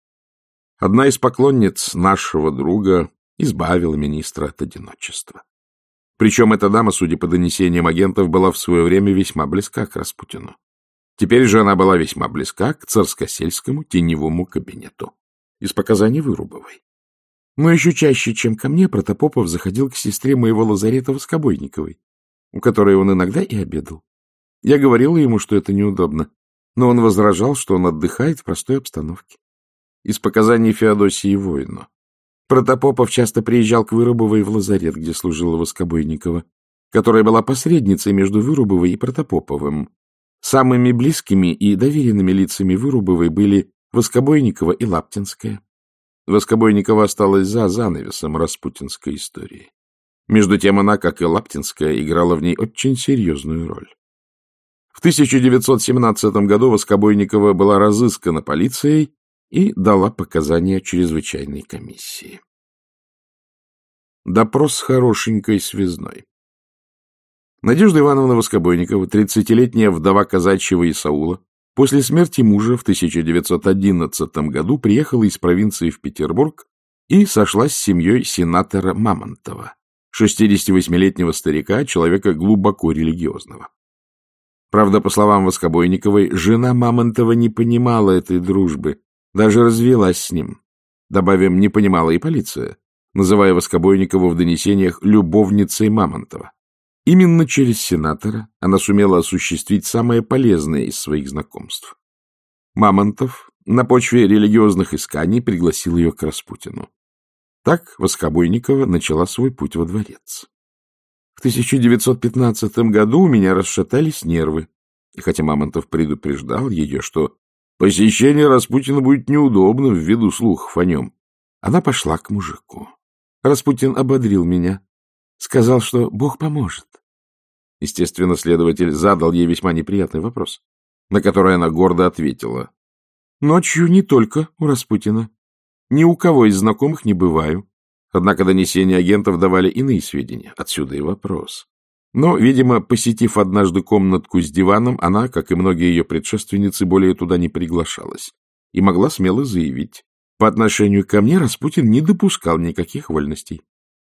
Одна из поклонниц нашего друга избавила министра от одиночества. Причем эта дама, судя по донесениям агентов, была в свое время весьма близка к Распутину. Теперь же она была весьма близка к царскосельскому теневому кабинету. Из показаний Вырубовой. Но еще чаще, чем ко мне, Протопопов заходил к сестре моего лазарета Воскобойниковой, у которой он иногда и обедал. Я говорила ему, что это неудобно, но он возражал, что он отдыхает в простой обстановке. Из показаний Феодосии Воину. Протопопов часто приезжал к Вырубовой в лазарет, где служила Воскобойникова, которая была посредницей между Вырубовой и Протопоповым. Самыми близкими и доверенными лицами Вырубовой были Воскобойникова и Лаптинская. Воскобойникова осталась за занавесом распутинской истории. Между тем она, как и Лаптинская, играла в ней очень серьезную роль. В 1917 году Воскобойникова была разыскана полицией и дала показания чрезвычайной комиссии. Допрос с хорошенькой связной. Надежда Ивановна Воскобойникова, 30-летняя вдова казачьего Исаула, после смерти мужа в 1911 году приехала из провинции в Петербург и сошлась с семьей сенатора Мамонтова, 68-летнего старика, человека глубоко религиозного. Правда, по словам Воскобойниковой, жена Мамонтова не понимала этой дружбы, даже развелась с ним. Добавим, не понимала и полиция, называя Воскобойникову в донесениях любовницей Мамонтова. Именно через сенатора она сумела осуществить самое полезное из своих знакомств. Мамонтов на почве религиозных исканий пригласил ее к Распутину. Так Воскобойникова начала свой путь во дворец. В 1915 году у меня расшатались нервы, и хотя Мамонтов предупреждал ее, что посещение Распутина будет неудобно ввиду слухов о нем, она пошла к мужику. Распутин ободрил меня, сказал, что Бог поможет. Естественно, следователь задал ей весьма неприятный вопрос, на который она гордо ответила. Ночью не только у Распутина. Ни у кого из знакомых не бываю. Однако донесения агентов давали иные сведения. Отсюда и вопрос. Но, видимо, посетив однажды комнатку с диваном, она, как и многие ее предшественницы, более туда не приглашалась и могла смело заявить. По отношению ко мне Распутин не допускал никаких вольностей.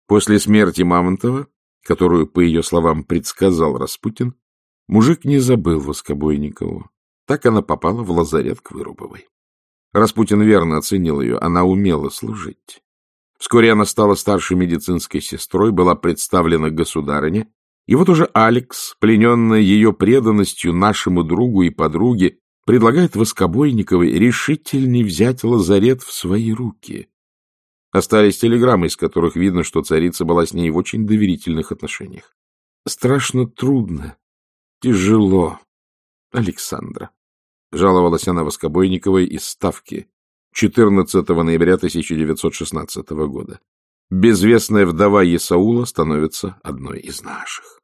После смерти Мамонтова, которую, по ее словам, предсказал Распутин, мужик не забыл Воскобойникову. Так она попала в лазарет к Вырубовой. Распутин верно оценил ее, она умела служить. Вскоре она стала старшей медицинской сестрой, была представлена государыне, и вот уже Алекс, плененная ее преданностью нашему другу и подруге, предлагает Воскобойниковой решительней взять лазарет в свои руки. Остались телеграммы, из которых видно, что царица была с ней в очень доверительных отношениях. Страшно трудно тяжело, Александра, — жаловалась она Воскобойниковой из Ставки 14 ноября 1916 года. Безвестная вдова Есаула становится одной из наших.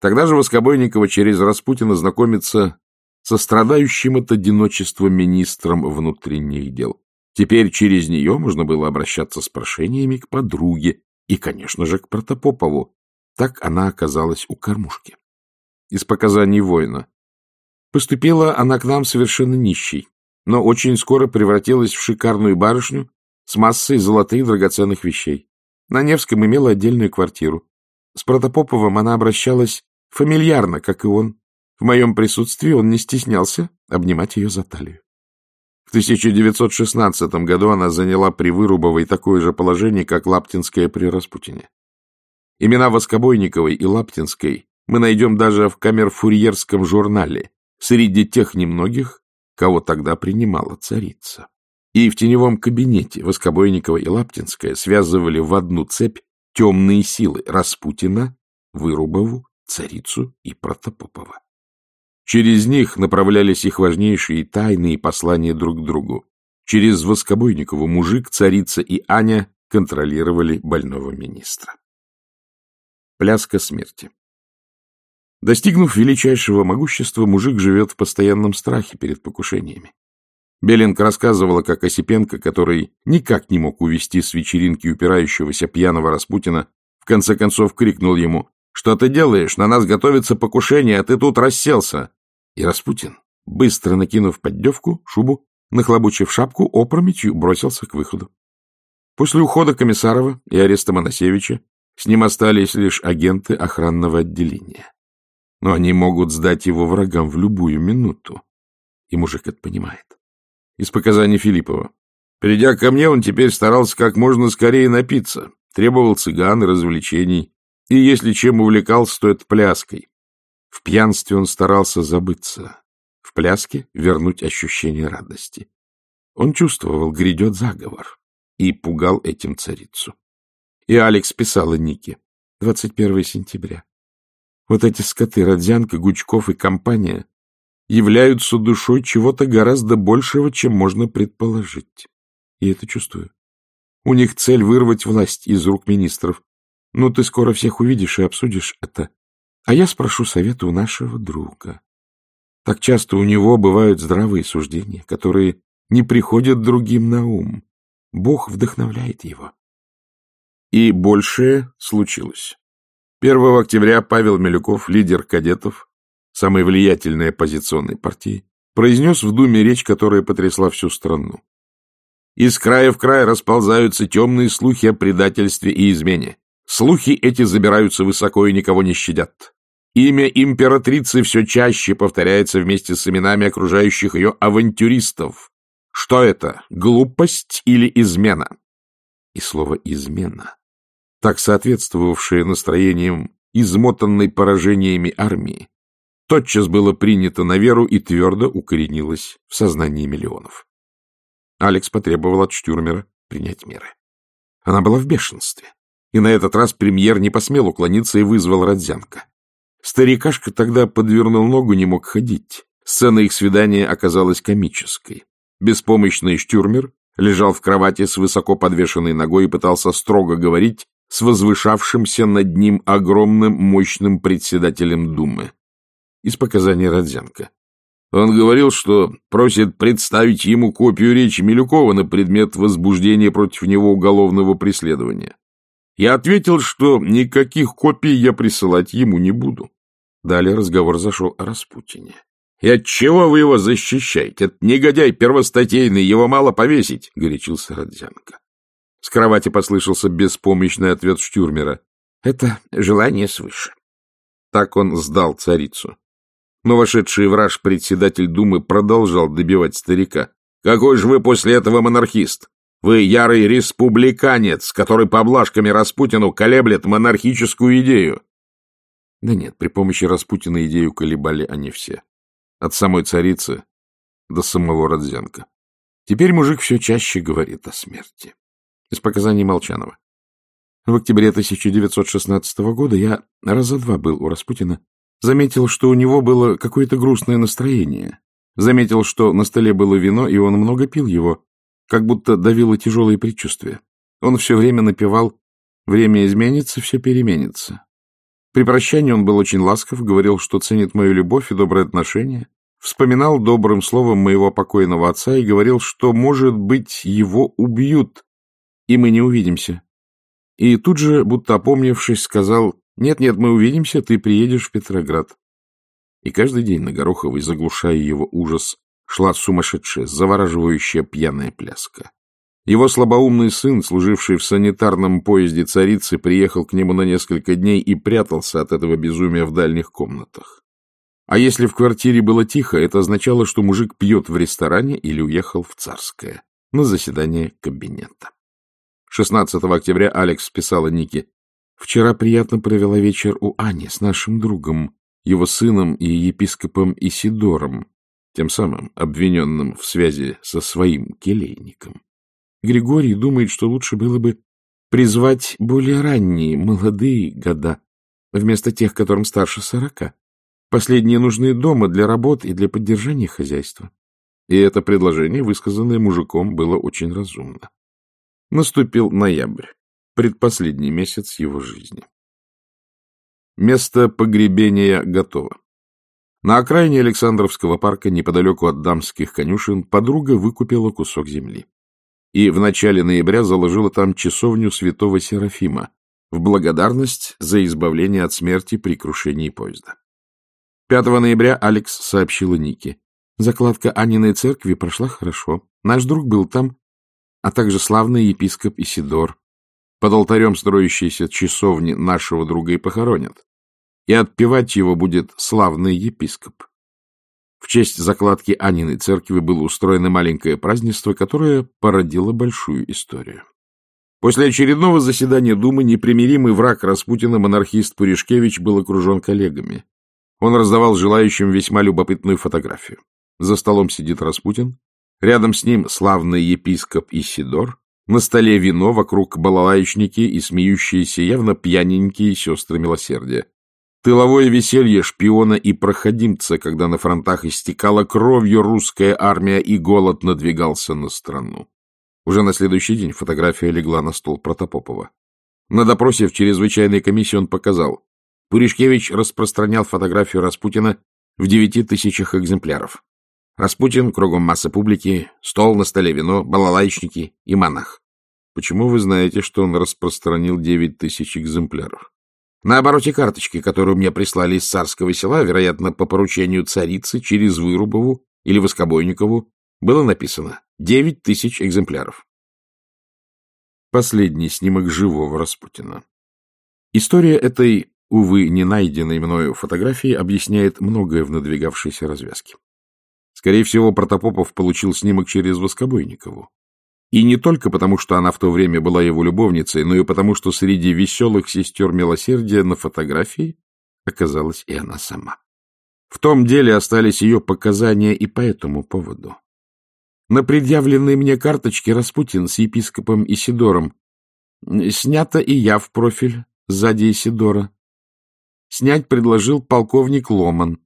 Тогда же Воскобойникова через Распутина знакомится со страдающим от одиночества министром внутренних дел. Теперь через нее можно было обращаться с прошениями к подруге и, конечно же, к Протопопову. Так она оказалась у кормушки. Из показаний воина. Поступила она к нам совершенно нищей, но очень скоро превратилась в шикарную барышню с массой золотых драгоценных вещей. На Невском имела отдельную квартиру. С Протопоповым она обращалась фамильярно, как и он. В моем присутствии он не стеснялся обнимать ее за талию. В 1916 году она заняла при Вырубовой такое же положение, как Лаптинская при Распутине. Имена Воскобойниковой и Лаптинской мы найдем даже в камерфурьерском журнале среди тех немногих, кого тогда принимала царица. И в теневом кабинете Воскобойникова и Лаптинская связывали в одну цепь темные силы Распутина, Вырубову, царицу и Протопопова. Через них направлялись их важнейшие тайные послания друг к другу. Через Воскобойникову мужик, царица и Аня контролировали больного министра. Пляска смерти Достигнув величайшего могущества, мужик живет в постоянном страхе перед покушениями. Беленко рассказывала, как Осипенко, который никак не мог увести с вечеринки упирающегося пьяного Распутина, в конце концов крикнул ему «Что ты делаешь? На нас готовится покушение, а ты тут расселся!» И Распутин, быстро накинув поддевку, шубу, нахлобучив шапку, опрометью бросился к выходу. После ухода Комиссарова и ареста Моносевича с ним остались лишь агенты охранного отделения. Но они могут сдать его врагам в любую минуту. И мужик это понимает. Из показаний Филиппова. Придя ко мне, он теперь старался как можно скорее напиться, требовал цыган и развлечений, и если чем увлекался, то это пляской. В пьянстве он старался забыться, в пляске вернуть ощущение радости. Он чувствовал, грядет заговор, и пугал этим царицу. И Алекс писала Нике. 21 сентября. Вот эти скоты, Родзянка, Гучков и компания, являются душой чего-то гораздо большего, чем можно предположить. И это чувствую. У них цель вырвать власть из рук министров. Ну, ты скоро всех увидишь и обсудишь это. А я спрошу совета у нашего друга. Так часто у него бывают здравые суждения, которые не приходят другим на ум. Бог вдохновляет его. И большее случилось. 1 октября Павел Милюков, лидер кадетов, самой влиятельной оппозиционной партии, произнес в Думе речь, которая потрясла всю страну. Из края в край расползаются темные слухи о предательстве и измене. Слухи эти забираются высоко и никого не щадят. Имя императрицы все чаще повторяется вместе с именами окружающих ее авантюристов. Что это, глупость или измена? И слово «измена», так соответствовавшее настроениям измотанной поражениями армии, тотчас было принято на веру и твердо укоренилось в сознании миллионов. Алекс потребовал от Штюрмера принять меры. Она была в бешенстве, и на этот раз премьер не посмел уклониться и вызвал Родзянко. Старикашка тогда подвернул ногу, не мог ходить. Сцена их свидания оказалась комической. Беспомощный Штюрмер лежал в кровати с высоко подвешенной ногой и пытался строго говорить с возвышавшимся над ним огромным мощным председателем Думы. Из показаний Родзянко. Он говорил, что просит представить ему копию речи Милюкова на предмет возбуждения против него уголовного преследования. Я ответил, что никаких копий я присылать ему не буду. Далее разговор зашел о Распутине. — И от чего вы его защищаете? Этот негодяй первостатейный, его мало повесить, — горячился Родзянко. С кровати послышался беспомощный ответ Штюрмера. — Это желание свыше. Так он сдал царицу. Но вошедший враж председатель Думы продолжал добивать старика. — Какой же вы после этого монархист? Вы ярый республиканец, который поблажками Распутину колеблет монархическую идею. Да нет, при помощи Распутина идею колебали они все. От самой царицы до самого Родзенко. Теперь мужик все чаще говорит о смерти. Из показаний Молчанова. В октябре 1916 года я раза два был у Распутина, Заметил, что у него было какое-то грустное настроение. Заметил, что на столе было вино, и он много пил его, как будто давило тяжелые предчувствия. Он все время напевал «Время изменится, все переменится». При прощании он был очень ласков, говорил, что ценит мою любовь и добрые отношения, вспоминал добрым словом моего покойного отца и говорил, что, может быть, его убьют, и мы не увидимся. И тут же, будто опомнившись, сказал, «Нет-нет, мы увидимся, ты приедешь в Петроград». И каждый день на Гороховой, заглушая его ужас, шла сумасшедшая, завораживающая пьяная пляска. Его слабоумный сын, служивший в санитарном поезде царицы, приехал к нему на несколько дней и прятался от этого безумия в дальних комнатах. А если в квартире было тихо, это означало, что мужик пьет в ресторане или уехал в Царское на заседание кабинета. 16 октября Алекс писала Нике. «Вчера приятно провела вечер у Ани с нашим другом, его сыном и епископом Исидором, тем самым обвиненным в связи со своим келейником. Григорий думает, что лучше было бы призвать более ранние, молодые года, вместо тех, которым старше сорока. Последние нужны дома для работ и для поддержания хозяйства. И это предложение, высказанное мужиком, было очень разумно. Наступил ноябрь, предпоследний месяц его жизни. Место погребения готово. На окраине Александровского парка, неподалеку от дамских конюшен, подруга выкупила кусок земли. И в начале ноября заложила там часовню святого Серафима в благодарность за избавление от смерти при крушении поезда. 5 ноября Алекс сообщила Нике. Закладка Аниной церкви прошла хорошо. Наш друг был там, а также славный епископ Исидор. Под алтарем строящейся часовни нашего друга и похоронят. И отпевать его будет славный епископ. В честь закладки Аниной церкви было устроено маленькое празднество, которое породило большую историю. После очередного заседания Думы непримиримый враг Распутина, монархист Пуришкевич, был окружен коллегами. Он раздавал желающим весьма любопытную фотографию. За столом сидит Распутин, Рядом с ним славный епископ Исидор, на столе вино, вокруг балалаечники и смеющиеся, явно пьяненькие сестры милосердия. Тыловое веселье шпиона и проходимца, когда на фронтах истекала кровью русская армия и голод надвигался на страну. Уже на следующий день фотография легла на стол Протопопова. На допросе в чрезвычайной комиссии он показал. Пуришкевич распространял фотографию Распутина в девяти тысячах экземпляров. Распутин, кругом масса публики, стол на столе, вино, балалайчники и монах. Почему вы знаете, что он распространил девять тысяч экземпляров? На обороте карточки, которую мне прислали из царского села, вероятно, по поручению царицы через Вырубову или Воскобойникову, было написано девять тысяч экземпляров. Последний снимок живого Распутина. История этой, увы, не найденной мною фотографии объясняет многое в надвигавшейся развязке. Скорее всего, Протопопов получил снимок через Воскобойникову. И не только потому, что она в то время была его любовницей, но и потому, что среди веселых сестер милосердия на фотографии оказалась и она сама. В том деле остались ее показания и по этому поводу. На предъявленной мне карточке Распутин с епископом Исидором. Снято и я в профиль сзади Исидора. Снять предложил полковник Ломан,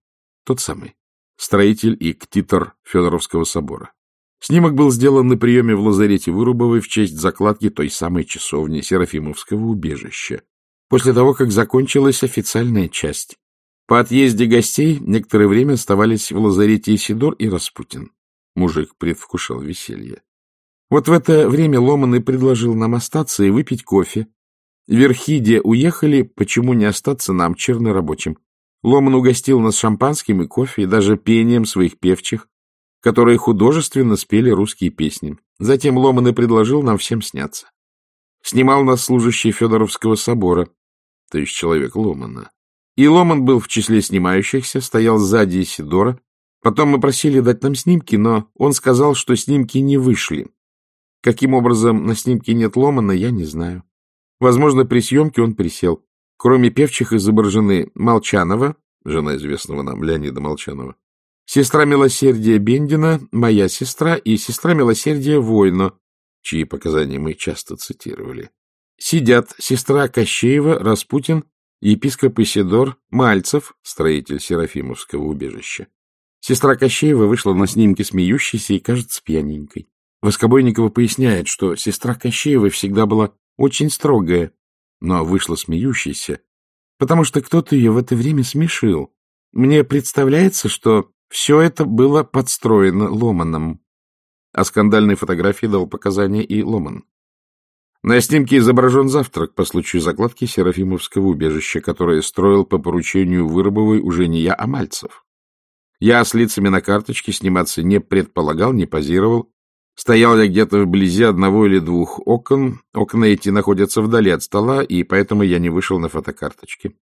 тот самый строитель и ктитор Федоровского собора. Снимок был сделан на приеме в лазарете Вырубовой в честь закладки той самой часовни Серафимовского убежища, после того, как закончилась официальная часть. По отъезде гостей некоторое время оставались в лазарете Исидор и Распутин. Мужик предвкушал веселье. Вот в это время Ломан предложил нам остаться и выпить кофе. Верхиде уехали, почему не остаться нам, чернорабочим? Ломан угостил нас шампанским и кофе, и даже пением своих певчих, которые художественно спели русские песни. Затем Ломан и предложил нам всем сняться. Снимал нас служащий Федоровского собора, то есть человек Ломана. И Ломан был в числе снимающихся, стоял сзади Исидора. Потом мы просили дать нам снимки, но он сказал, что снимки не вышли. Каким образом на снимке нет Ломана, я не знаю. Возможно, при съемке он присел. Кроме певчих изображены Молчанова, жена известного нам Леонида Молчанова, сестра Милосердия Бендина, моя сестра и сестра Милосердия Войно, чьи показания мы часто цитировали. Сидят сестра Кощеева, Распутин епископ Исидор Мальцев, строитель Серафимовского убежища. Сестра Кощеева вышла на снимке смеющейся и, кажется, пьяненькой. Воскобойникова поясняет, что сестра Кощеева всегда была очень строгая, но вышла смеющейся, потому что кто-то ее в это время смешил. Мне представляется, что все это было подстроено Ломаном. О скандальной фотографии дал показания и Ломан. На снимке изображен завтрак по случаю закладки Серафимовского убежища, которое строил по поручению Выробовой уже не я, а Мальцев. Я с лицами на карточке сниматься не предполагал, не позировал. Стоял я где-то вблизи одного или двух окон. Окна эти находятся вдали от стола, и поэтому я не вышел на фотокарточке.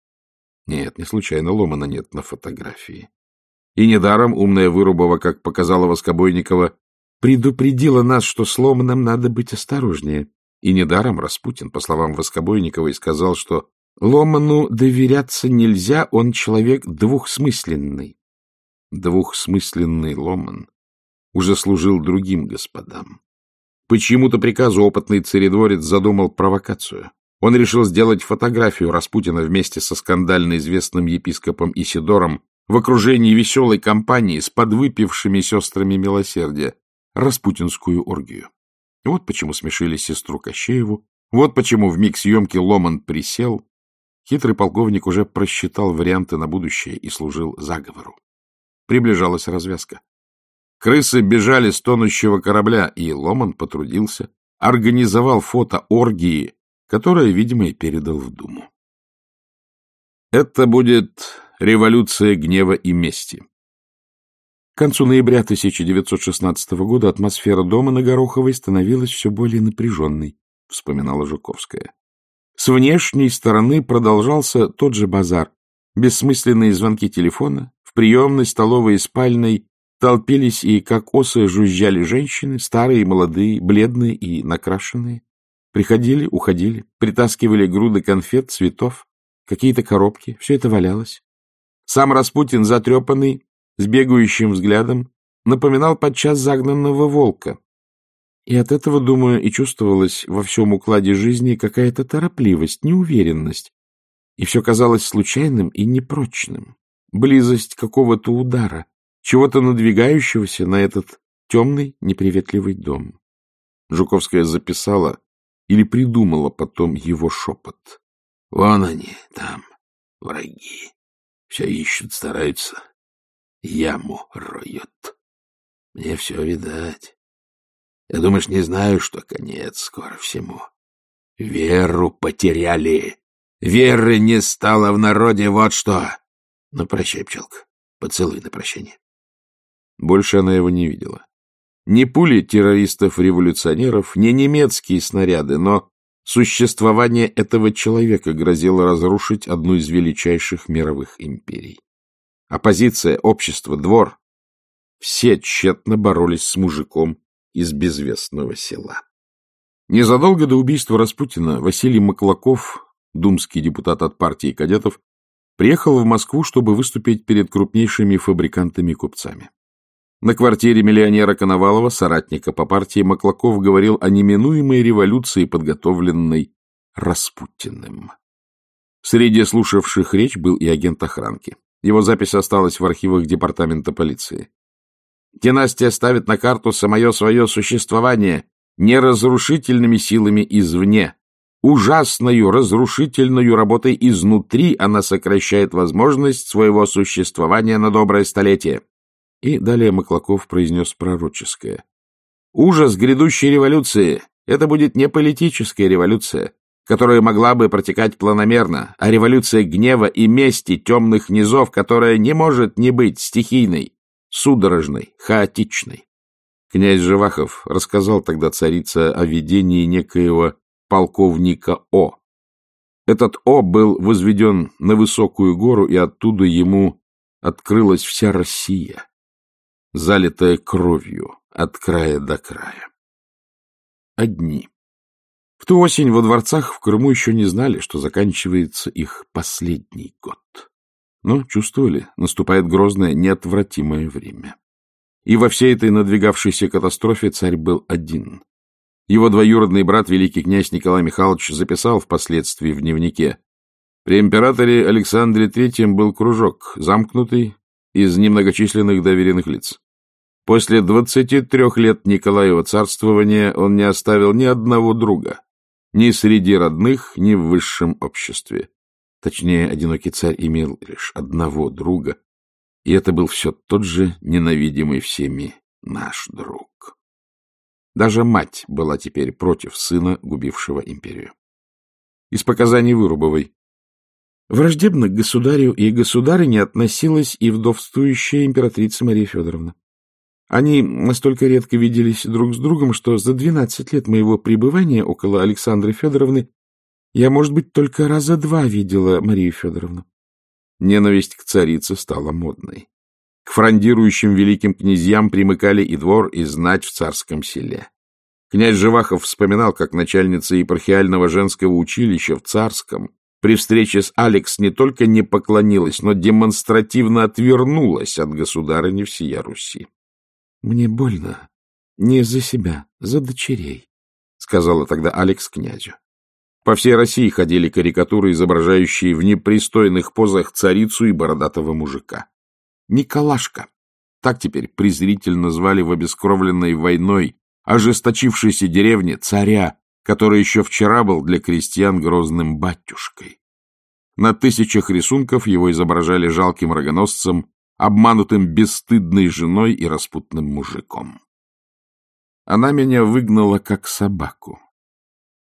Нет, не случайно Ломана нет на фотографии. И недаром умная Вырубова, как показала Воскобойникова, предупредила нас, что с Ломаном надо быть осторожнее. И недаром Распутин, по словам Воскобойниковой, сказал, что Ломану доверяться нельзя, он человек двухсмысленный. Двухсмысленный Ломан уже служил другим господам. По чьему-то приказу опытный царедворец задумал провокацию. Он решил сделать фотографию Распутина вместе со скандально известным епископом Исидором в окружении веселой компании с подвыпившими сестрами милосердия, распутинскую оргию. Вот почему смешили сестру Кощееву, вот почему в миг съемки Ломан присел. Хитрый полковник уже просчитал варианты на будущее и служил заговору. Приближалась развязка. Крысы бежали с тонущего корабля, и Ломан потрудился, организовал фото оргии, которое, видимо, и передал в Думу. Это будет революция гнева и мести. К концу ноября 1916 года атмосфера дома на Гороховой становилась все более напряженной, вспоминала Жуковская. С внешней стороны продолжался тот же базар. Бессмысленные звонки телефона, в приемной, столовой и спальной толпились и, как осы, жужжали женщины, старые и молодые, бледные и накрашенные. Приходили, уходили, притаскивали груды конфет, цветов, какие-то коробки, все это валялось. Сам Распутин, затрепанный, с бегающим взглядом, напоминал подчас загнанного волка. И от этого, думаю, и чувствовалась во всем укладе жизни какая-то торопливость, неуверенность. И все казалось случайным и непрочным. Близость какого-то удара, чего-то надвигающегося на этот темный, неприветливый дом. Жуковская записала или придумала потом его шепот. Вон они, там, враги. Все ищут, стараются яму роет. Мне все видать. Я думаешь, не знаю, что конец скоро всему. Веру потеряли. Веры не стало в народе, вот что. Ну, прощай, пчелка. Поцелуй на прощание. Больше она его не видела. Не пули террористов-революционеров, не немецкие снаряды, но существование этого человека грозило разрушить одну из величайших мировых империй. Оппозиция, общество, двор — все тщетно боролись с мужиком из безвестного села. Незадолго до убийства Распутина Василий Маклаков, думский депутат от партии кадетов, приехал в Москву, чтобы выступить перед крупнейшими фабрикантами-купцами. На квартире миллионера Коновалова, соратника по партии, Маклаков говорил о неминуемой революции, подготовленной Распутиным. Среди слушавших речь был и агент охранки. Его запись осталась в архивах департамента полиции. Династия ставит на карту самое свое существование неразрушительными силами извне. Ужасною разрушительную работой изнутри она сокращает возможность своего существования на доброе столетие. И далее Маклаков произнес пророческое. Ужас грядущей революции — это будет не политическая революция, которая могла бы протекать планомерно, а революция гнева и мести темных низов, которая не может не быть стихийной, судорожной, хаотичной. Князь Живахов рассказал тогда царице о видении некоего полковника О. Этот О был возведен на высокую гору, и оттуда ему открылась вся Россия, залитая кровью от края до края. Одни. В ту осень во дворцах в Крыму еще не знали, что заканчивается их последний год. Но чувствовали, наступает грозное, неотвратимое время. И во всей этой надвигавшейся катастрофе царь был один. Его двоюродный брат, великий князь Николай Михайлович, записал впоследствии в дневнике При императоре Александре III был кружок, замкнутый из немногочисленных доверенных лиц. После 23 лет Николаева царствования он не оставил ни одного друга, ни среди родных, ни в высшем обществе. Точнее, одинокий царь имел лишь одного друга, и это был все тот же ненавидимый всеми наш друг. Даже мать была теперь против сына, губившего империю. Из показаний Вырубовой. Враждебно к государю и государыне относилась и вдовствующая императрица Мария Федоровна. Они настолько редко виделись друг с другом, что за двенадцать лет моего пребывания около Александры Федоровны я, может быть, только раза два видела Марию Федоровну. Ненависть к царице стала модной. К фрондирующим великим князьям примыкали и двор, и знать в царском селе. Князь Живахов вспоминал, как начальница епархиального женского училища в Царском при встрече с Алекс не только не поклонилась, но демонстративно отвернулась от государыни всея Руси. — Мне больно. Не за себя, за дочерей, — сказала тогда Алекс князю. По всей России ходили карикатуры, изображающие в непристойных позах царицу и бородатого мужика. Николашка. Так теперь презрительно звали в обескровленной войной ожесточившейся деревне царя, который еще вчера был для крестьян грозным батюшкой. На тысячах рисунков его изображали жалким рогоносцем, обманутым бесстыдной женой и распутным мужиком. Она меня выгнала как собаку.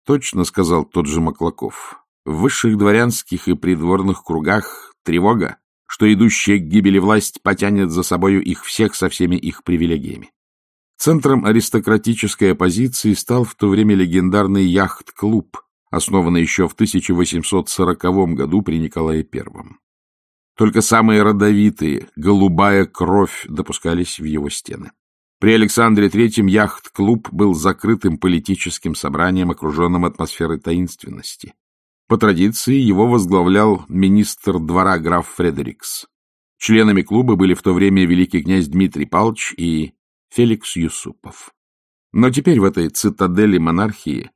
Точно сказал тот же Маклаков. В высших дворянских и придворных кругах тревога, что идущая к гибели власть потянет за собою их всех со всеми их привилегиями. Центром аристократической оппозиции стал в то время легендарный яхт-клуб, основанный еще в 1840 году при Николае I. Только самые родовитые, голубая кровь допускались в его стены. При Александре III яхт-клуб был закрытым политическим собранием, окруженным атмосферой таинственности. По традиции его возглавлял министр двора граф Фредерикс. Членами клуба были в то время великий князь Дмитрий Павлович и Феликс Юсупов. Но теперь в этой цитадели монархии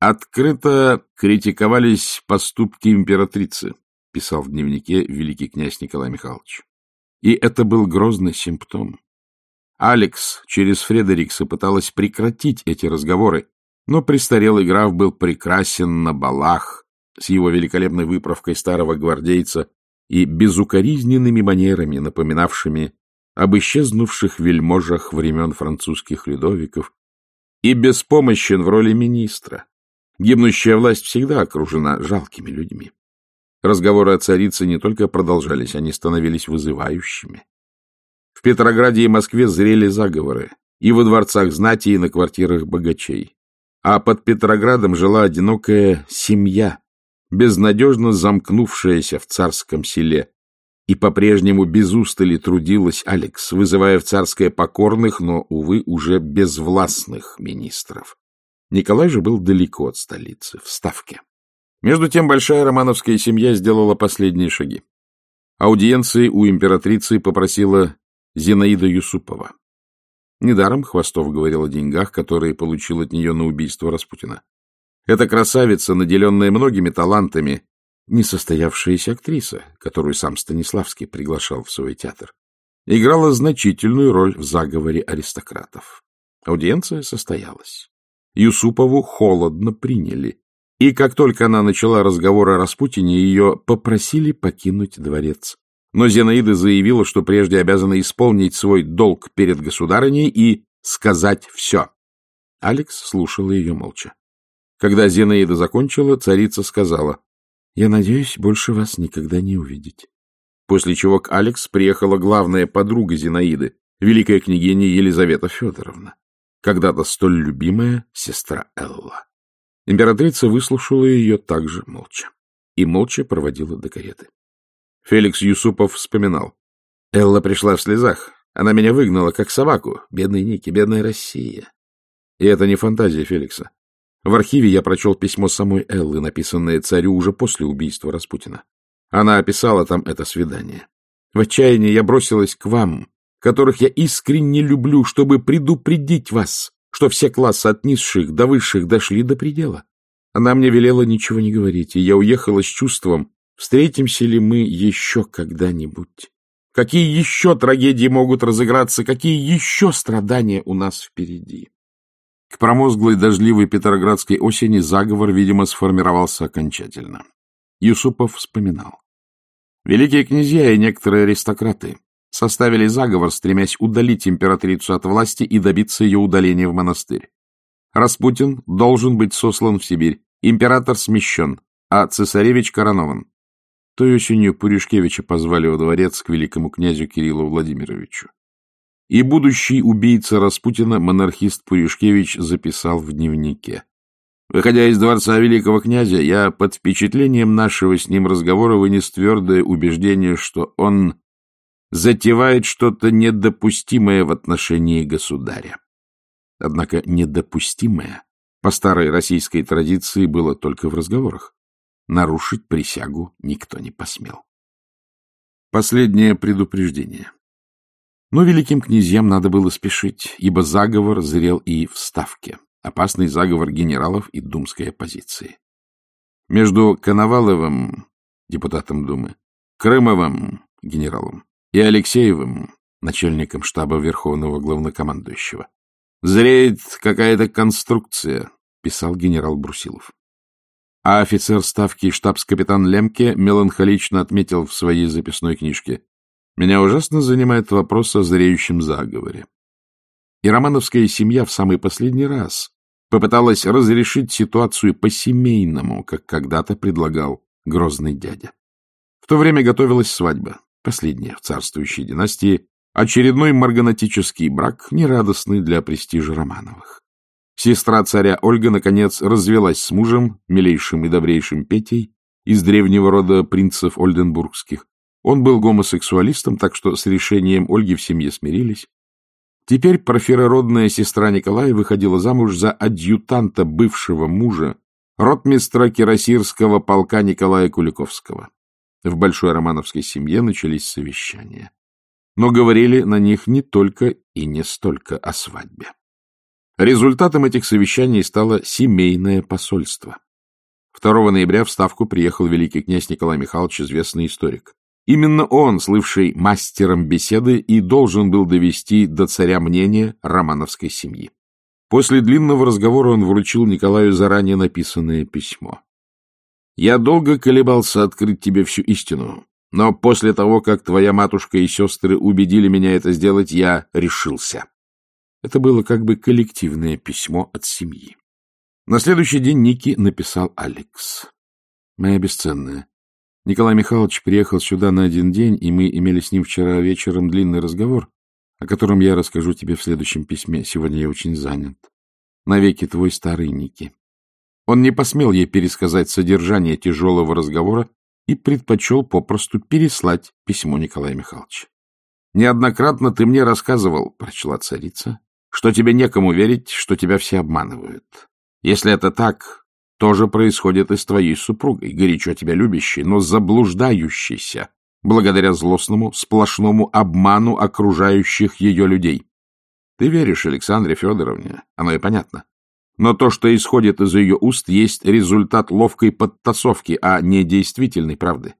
открыто критиковались поступки императрицы, писал в дневнике великий князь Николай Михайлович. И это был грозный симптом. Алекс через Фредерикса пыталась прекратить эти разговоры, но престарелый граф был прекрасен на балах с его великолепной выправкой старого гвардейца и безукоризненными манерами, напоминавшими об исчезнувших вельможах времен французских Людовиков и беспомощен в роли министра. Гибнущая власть всегда окружена жалкими людьми. Разговоры о царице не только продолжались, они становились вызывающими. В Петрограде и Москве зрели заговоры и во дворцах знати, и на квартирах богачей. А под Петроградом жила одинокая семья, безнадежно замкнувшаяся в царском селе, и по-прежнему без устали трудилась Алекс, вызывая в царское покорных, но, увы, уже безвластных министров. Николай же был далеко от столицы, в Ставке. Между тем большая романовская семья сделала последние шаги. Аудиенции у императрицы попросила Зинаида Юсупова. Недаром Хвостов говорил о деньгах, которые получил от нее на убийство Распутина. Эта красавица, наделенная многими талантами, несостоявшаяся актриса, которую сам Станиславский приглашал в свой театр, играла значительную роль в заговоре аристократов. Аудиенция состоялась. Юсупову холодно приняли, и как только она начала разговор о Распутине, ее попросили покинуть дворец. Но Зинаида заявила, что прежде обязана исполнить свой долг перед государыней и сказать все. Алекс слушала ее молча. Когда Зинаида закончила, царица сказала, я надеюсь больше вас никогда не увидеть. После чего к Алекс приехала главная подруга Зинаиды, великая княгиня Елизавета Федоровна, когда-то столь любимая сестра Элла. Императрица выслушала ее также молча и молча проводила до кареты. Феликс Юсупов вспоминал. Элла пришла в слезах. Она меня выгнала, как собаку. Бедный Ники, бедная Россия. И это не фантазия Феликса. В архиве я прочел письмо самой Эллы, написанное царю уже после убийства Распутина. Она описала там это свидание. В отчаянии я бросилась к вам, которых я искренне люблю, чтобы предупредить вас, что все классы от низших до высших дошли до предела. Она мне велела ничего не говорить, и я уехала с чувством, Встретимся ли мы еще когда-нибудь? Какие еще трагедии могут разыграться? Какие еще страдания у нас впереди? К промозглой дождливой петроградской осени заговор, видимо, сформировался окончательно. Юсупов вспоминал. Великие князья и некоторые аристократы составили заговор, стремясь удалить императрицу от власти и добиться ее удаления в монастырь. Распутин должен быть сослан в Сибирь, император смещен, а цесаревич коронован. Той осенью Пуришкевича позвали во дворец к великому князю Кириллу Владимировичу. И будущий убийца Распутина, монархист Пуришкевич, записал в дневнике. Выходя из дворца великого князя, я под впечатлением нашего с ним разговора вынес твердое убеждение, что он затевает что-то недопустимое в отношении государя. Однако недопустимое по старой российской традиции было только в разговорах. Нарушить присягу никто не посмел. Последнее предупреждение. Но великим князьям надо было спешить, ибо заговор зрел и в Ставке. Опасный заговор генералов и думской оппозиции. Между Коноваловым, депутатом Думы, Крымовым, генералом, и Алексеевым, начальником штаба Верховного Главнокомандующего. «Зреет какая-то конструкция», — писал генерал Брусилов. А офицер ставки штабс-капитан Лемке меланхолично отметил в своей записной книжке «Меня ужасно занимает вопрос о зреющем заговоре». И романовская семья в самый последний раз попыталась разрешить ситуацию по-семейному, как когда-то предлагал грозный дядя. В то время готовилась свадьба, последняя в царствующей династии, очередной марганатический брак, нерадостный для престижа Романовых. Сестра царя Ольга, наконец, развелась с мужем, милейшим и добрейшим Петей, из древнего рода принцев Ольденбургских. Он был гомосексуалистом, так что с решением Ольги в семье смирились. Теперь проферородная сестра Николая выходила замуж за адъютанта бывшего мужа, ротмистра кирасирского полка Николая Куликовского. В большой романовской семье начались совещания. Но говорили на них не только и не столько о свадьбе. Результатом этих совещаний стало семейное посольство. 2 ноября в Ставку приехал великий князь Николай Михайлович, известный историк. Именно он, слывший мастером беседы, и должен был довести до царя мнение романовской семьи. После длинного разговора он вручил Николаю заранее написанное письмо. «Я долго колебался открыть тебе всю истину, но после того, как твоя матушка и сестры убедили меня это сделать, я решился. Это было как бы коллективное письмо от семьи. На следующий день Ники написал Алекс. «Моя бесценная. Николай Михайлович приехал сюда на один день, и мы имели с ним вчера вечером длинный разговор, о котором я расскажу тебе в следующем письме. Сегодня я очень занят. Навеки твой старый Ники». Он не посмел ей пересказать содержание тяжелого разговора и предпочел попросту переслать письмо Николая Михайловича. «Неоднократно ты мне рассказывал, — прочла царица, что тебе некому верить, что тебя все обманывают. Если это так, то же происходит и с твоей супругой, горячо тебя любящей, но заблуждающейся, благодаря злостному, сплошному обману окружающих ее людей. Ты веришь Александре Федоровне, оно и понятно. Но то, что исходит из ее уст, есть результат ловкой подтасовки, а не действительной правды.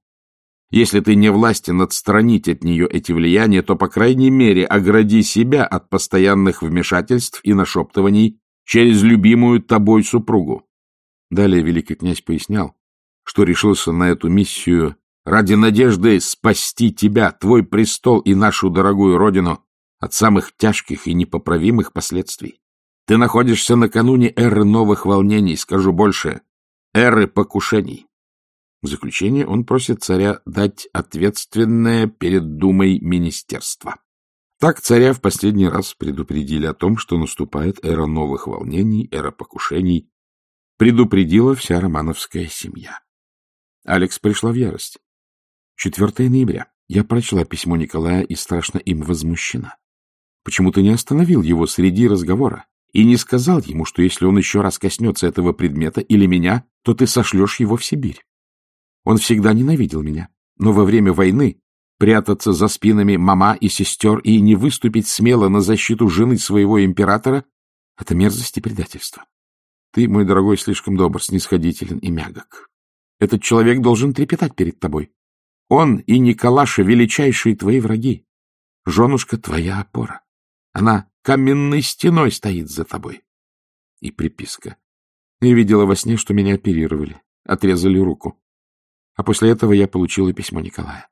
Если ты не властен отстранить от нее эти влияния, то, по крайней мере, огради себя от постоянных вмешательств и нашептываний через любимую тобой супругу. Далее великий князь пояснял, что решился на эту миссию ради надежды спасти тебя, твой престол и нашу дорогую родину от самых тяжких и непоправимых последствий. Ты находишься накануне эры новых волнений, скажу больше, эры покушений. В заключение он просит царя дать ответственное перед Думой министерство. Так царя в последний раз предупредили о том, что наступает эра новых волнений, эра покушений. Предупредила вся романовская семья. Алекс пришла в ярость. 4 ноября. Я прочла письмо Николая и страшно им возмущена. Почему ты не остановил его среди разговора и не сказал ему, что если он еще раз коснется этого предмета или меня, то ты сошлешь его в Сибирь? Он всегда ненавидел меня, но во время войны прятаться за спинами мама и сестер и не выступить смело на защиту жены своего императора — это мерзость и предательство. Ты, мой дорогой, слишком добр, снисходителен и мягок. Этот человек должен трепетать перед тобой. Он и Николаша — величайшие твои враги. Женушка — твоя опора. Она каменной стеной стоит за тобой. И приписка. Я видела во сне, что меня оперировали, отрезали руку. А после этого я получила письмо Николая.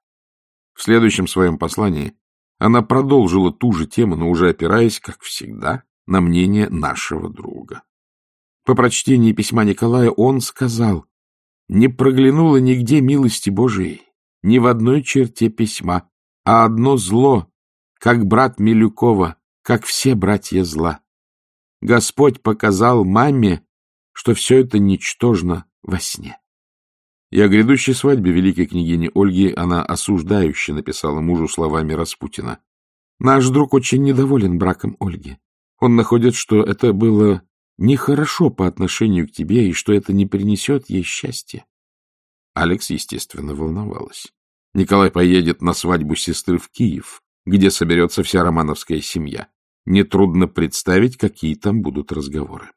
В следующем своем послании она продолжила ту же тему, но уже опираясь, как всегда, на мнение нашего друга. По прочтении письма Николая он сказал, «Не проглянуло нигде милости Божией, ни в одной черте письма, а одно зло, как брат Милюкова, как все братья зла. Господь показал маме, что все это ничтожно во сне. И о грядущей свадьбе великой княгини Ольги она осуждающе написала мужу словами Распутина. «Наш друг очень недоволен браком Ольги. Он находит, что это было нехорошо по отношению к тебе и что это не принесет ей счастья». Алекс, естественно, волновалась. Николай поедет на свадьбу сестры в Киев, где соберется вся романовская семья. Нетрудно представить, какие там будут разговоры.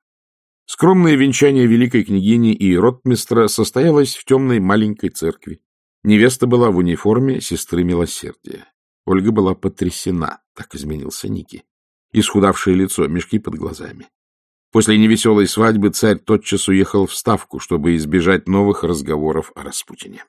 Скромное венчание великой княгини и ротмистра состоялось в темной маленькой церкви. Невеста была в униформе сестры милосердия. Ольга была потрясена, так изменился Ники. Исхудавшее лицо, мешки под глазами. После невеселой свадьбы царь тотчас уехал в Ставку, чтобы избежать новых разговоров о Распутине.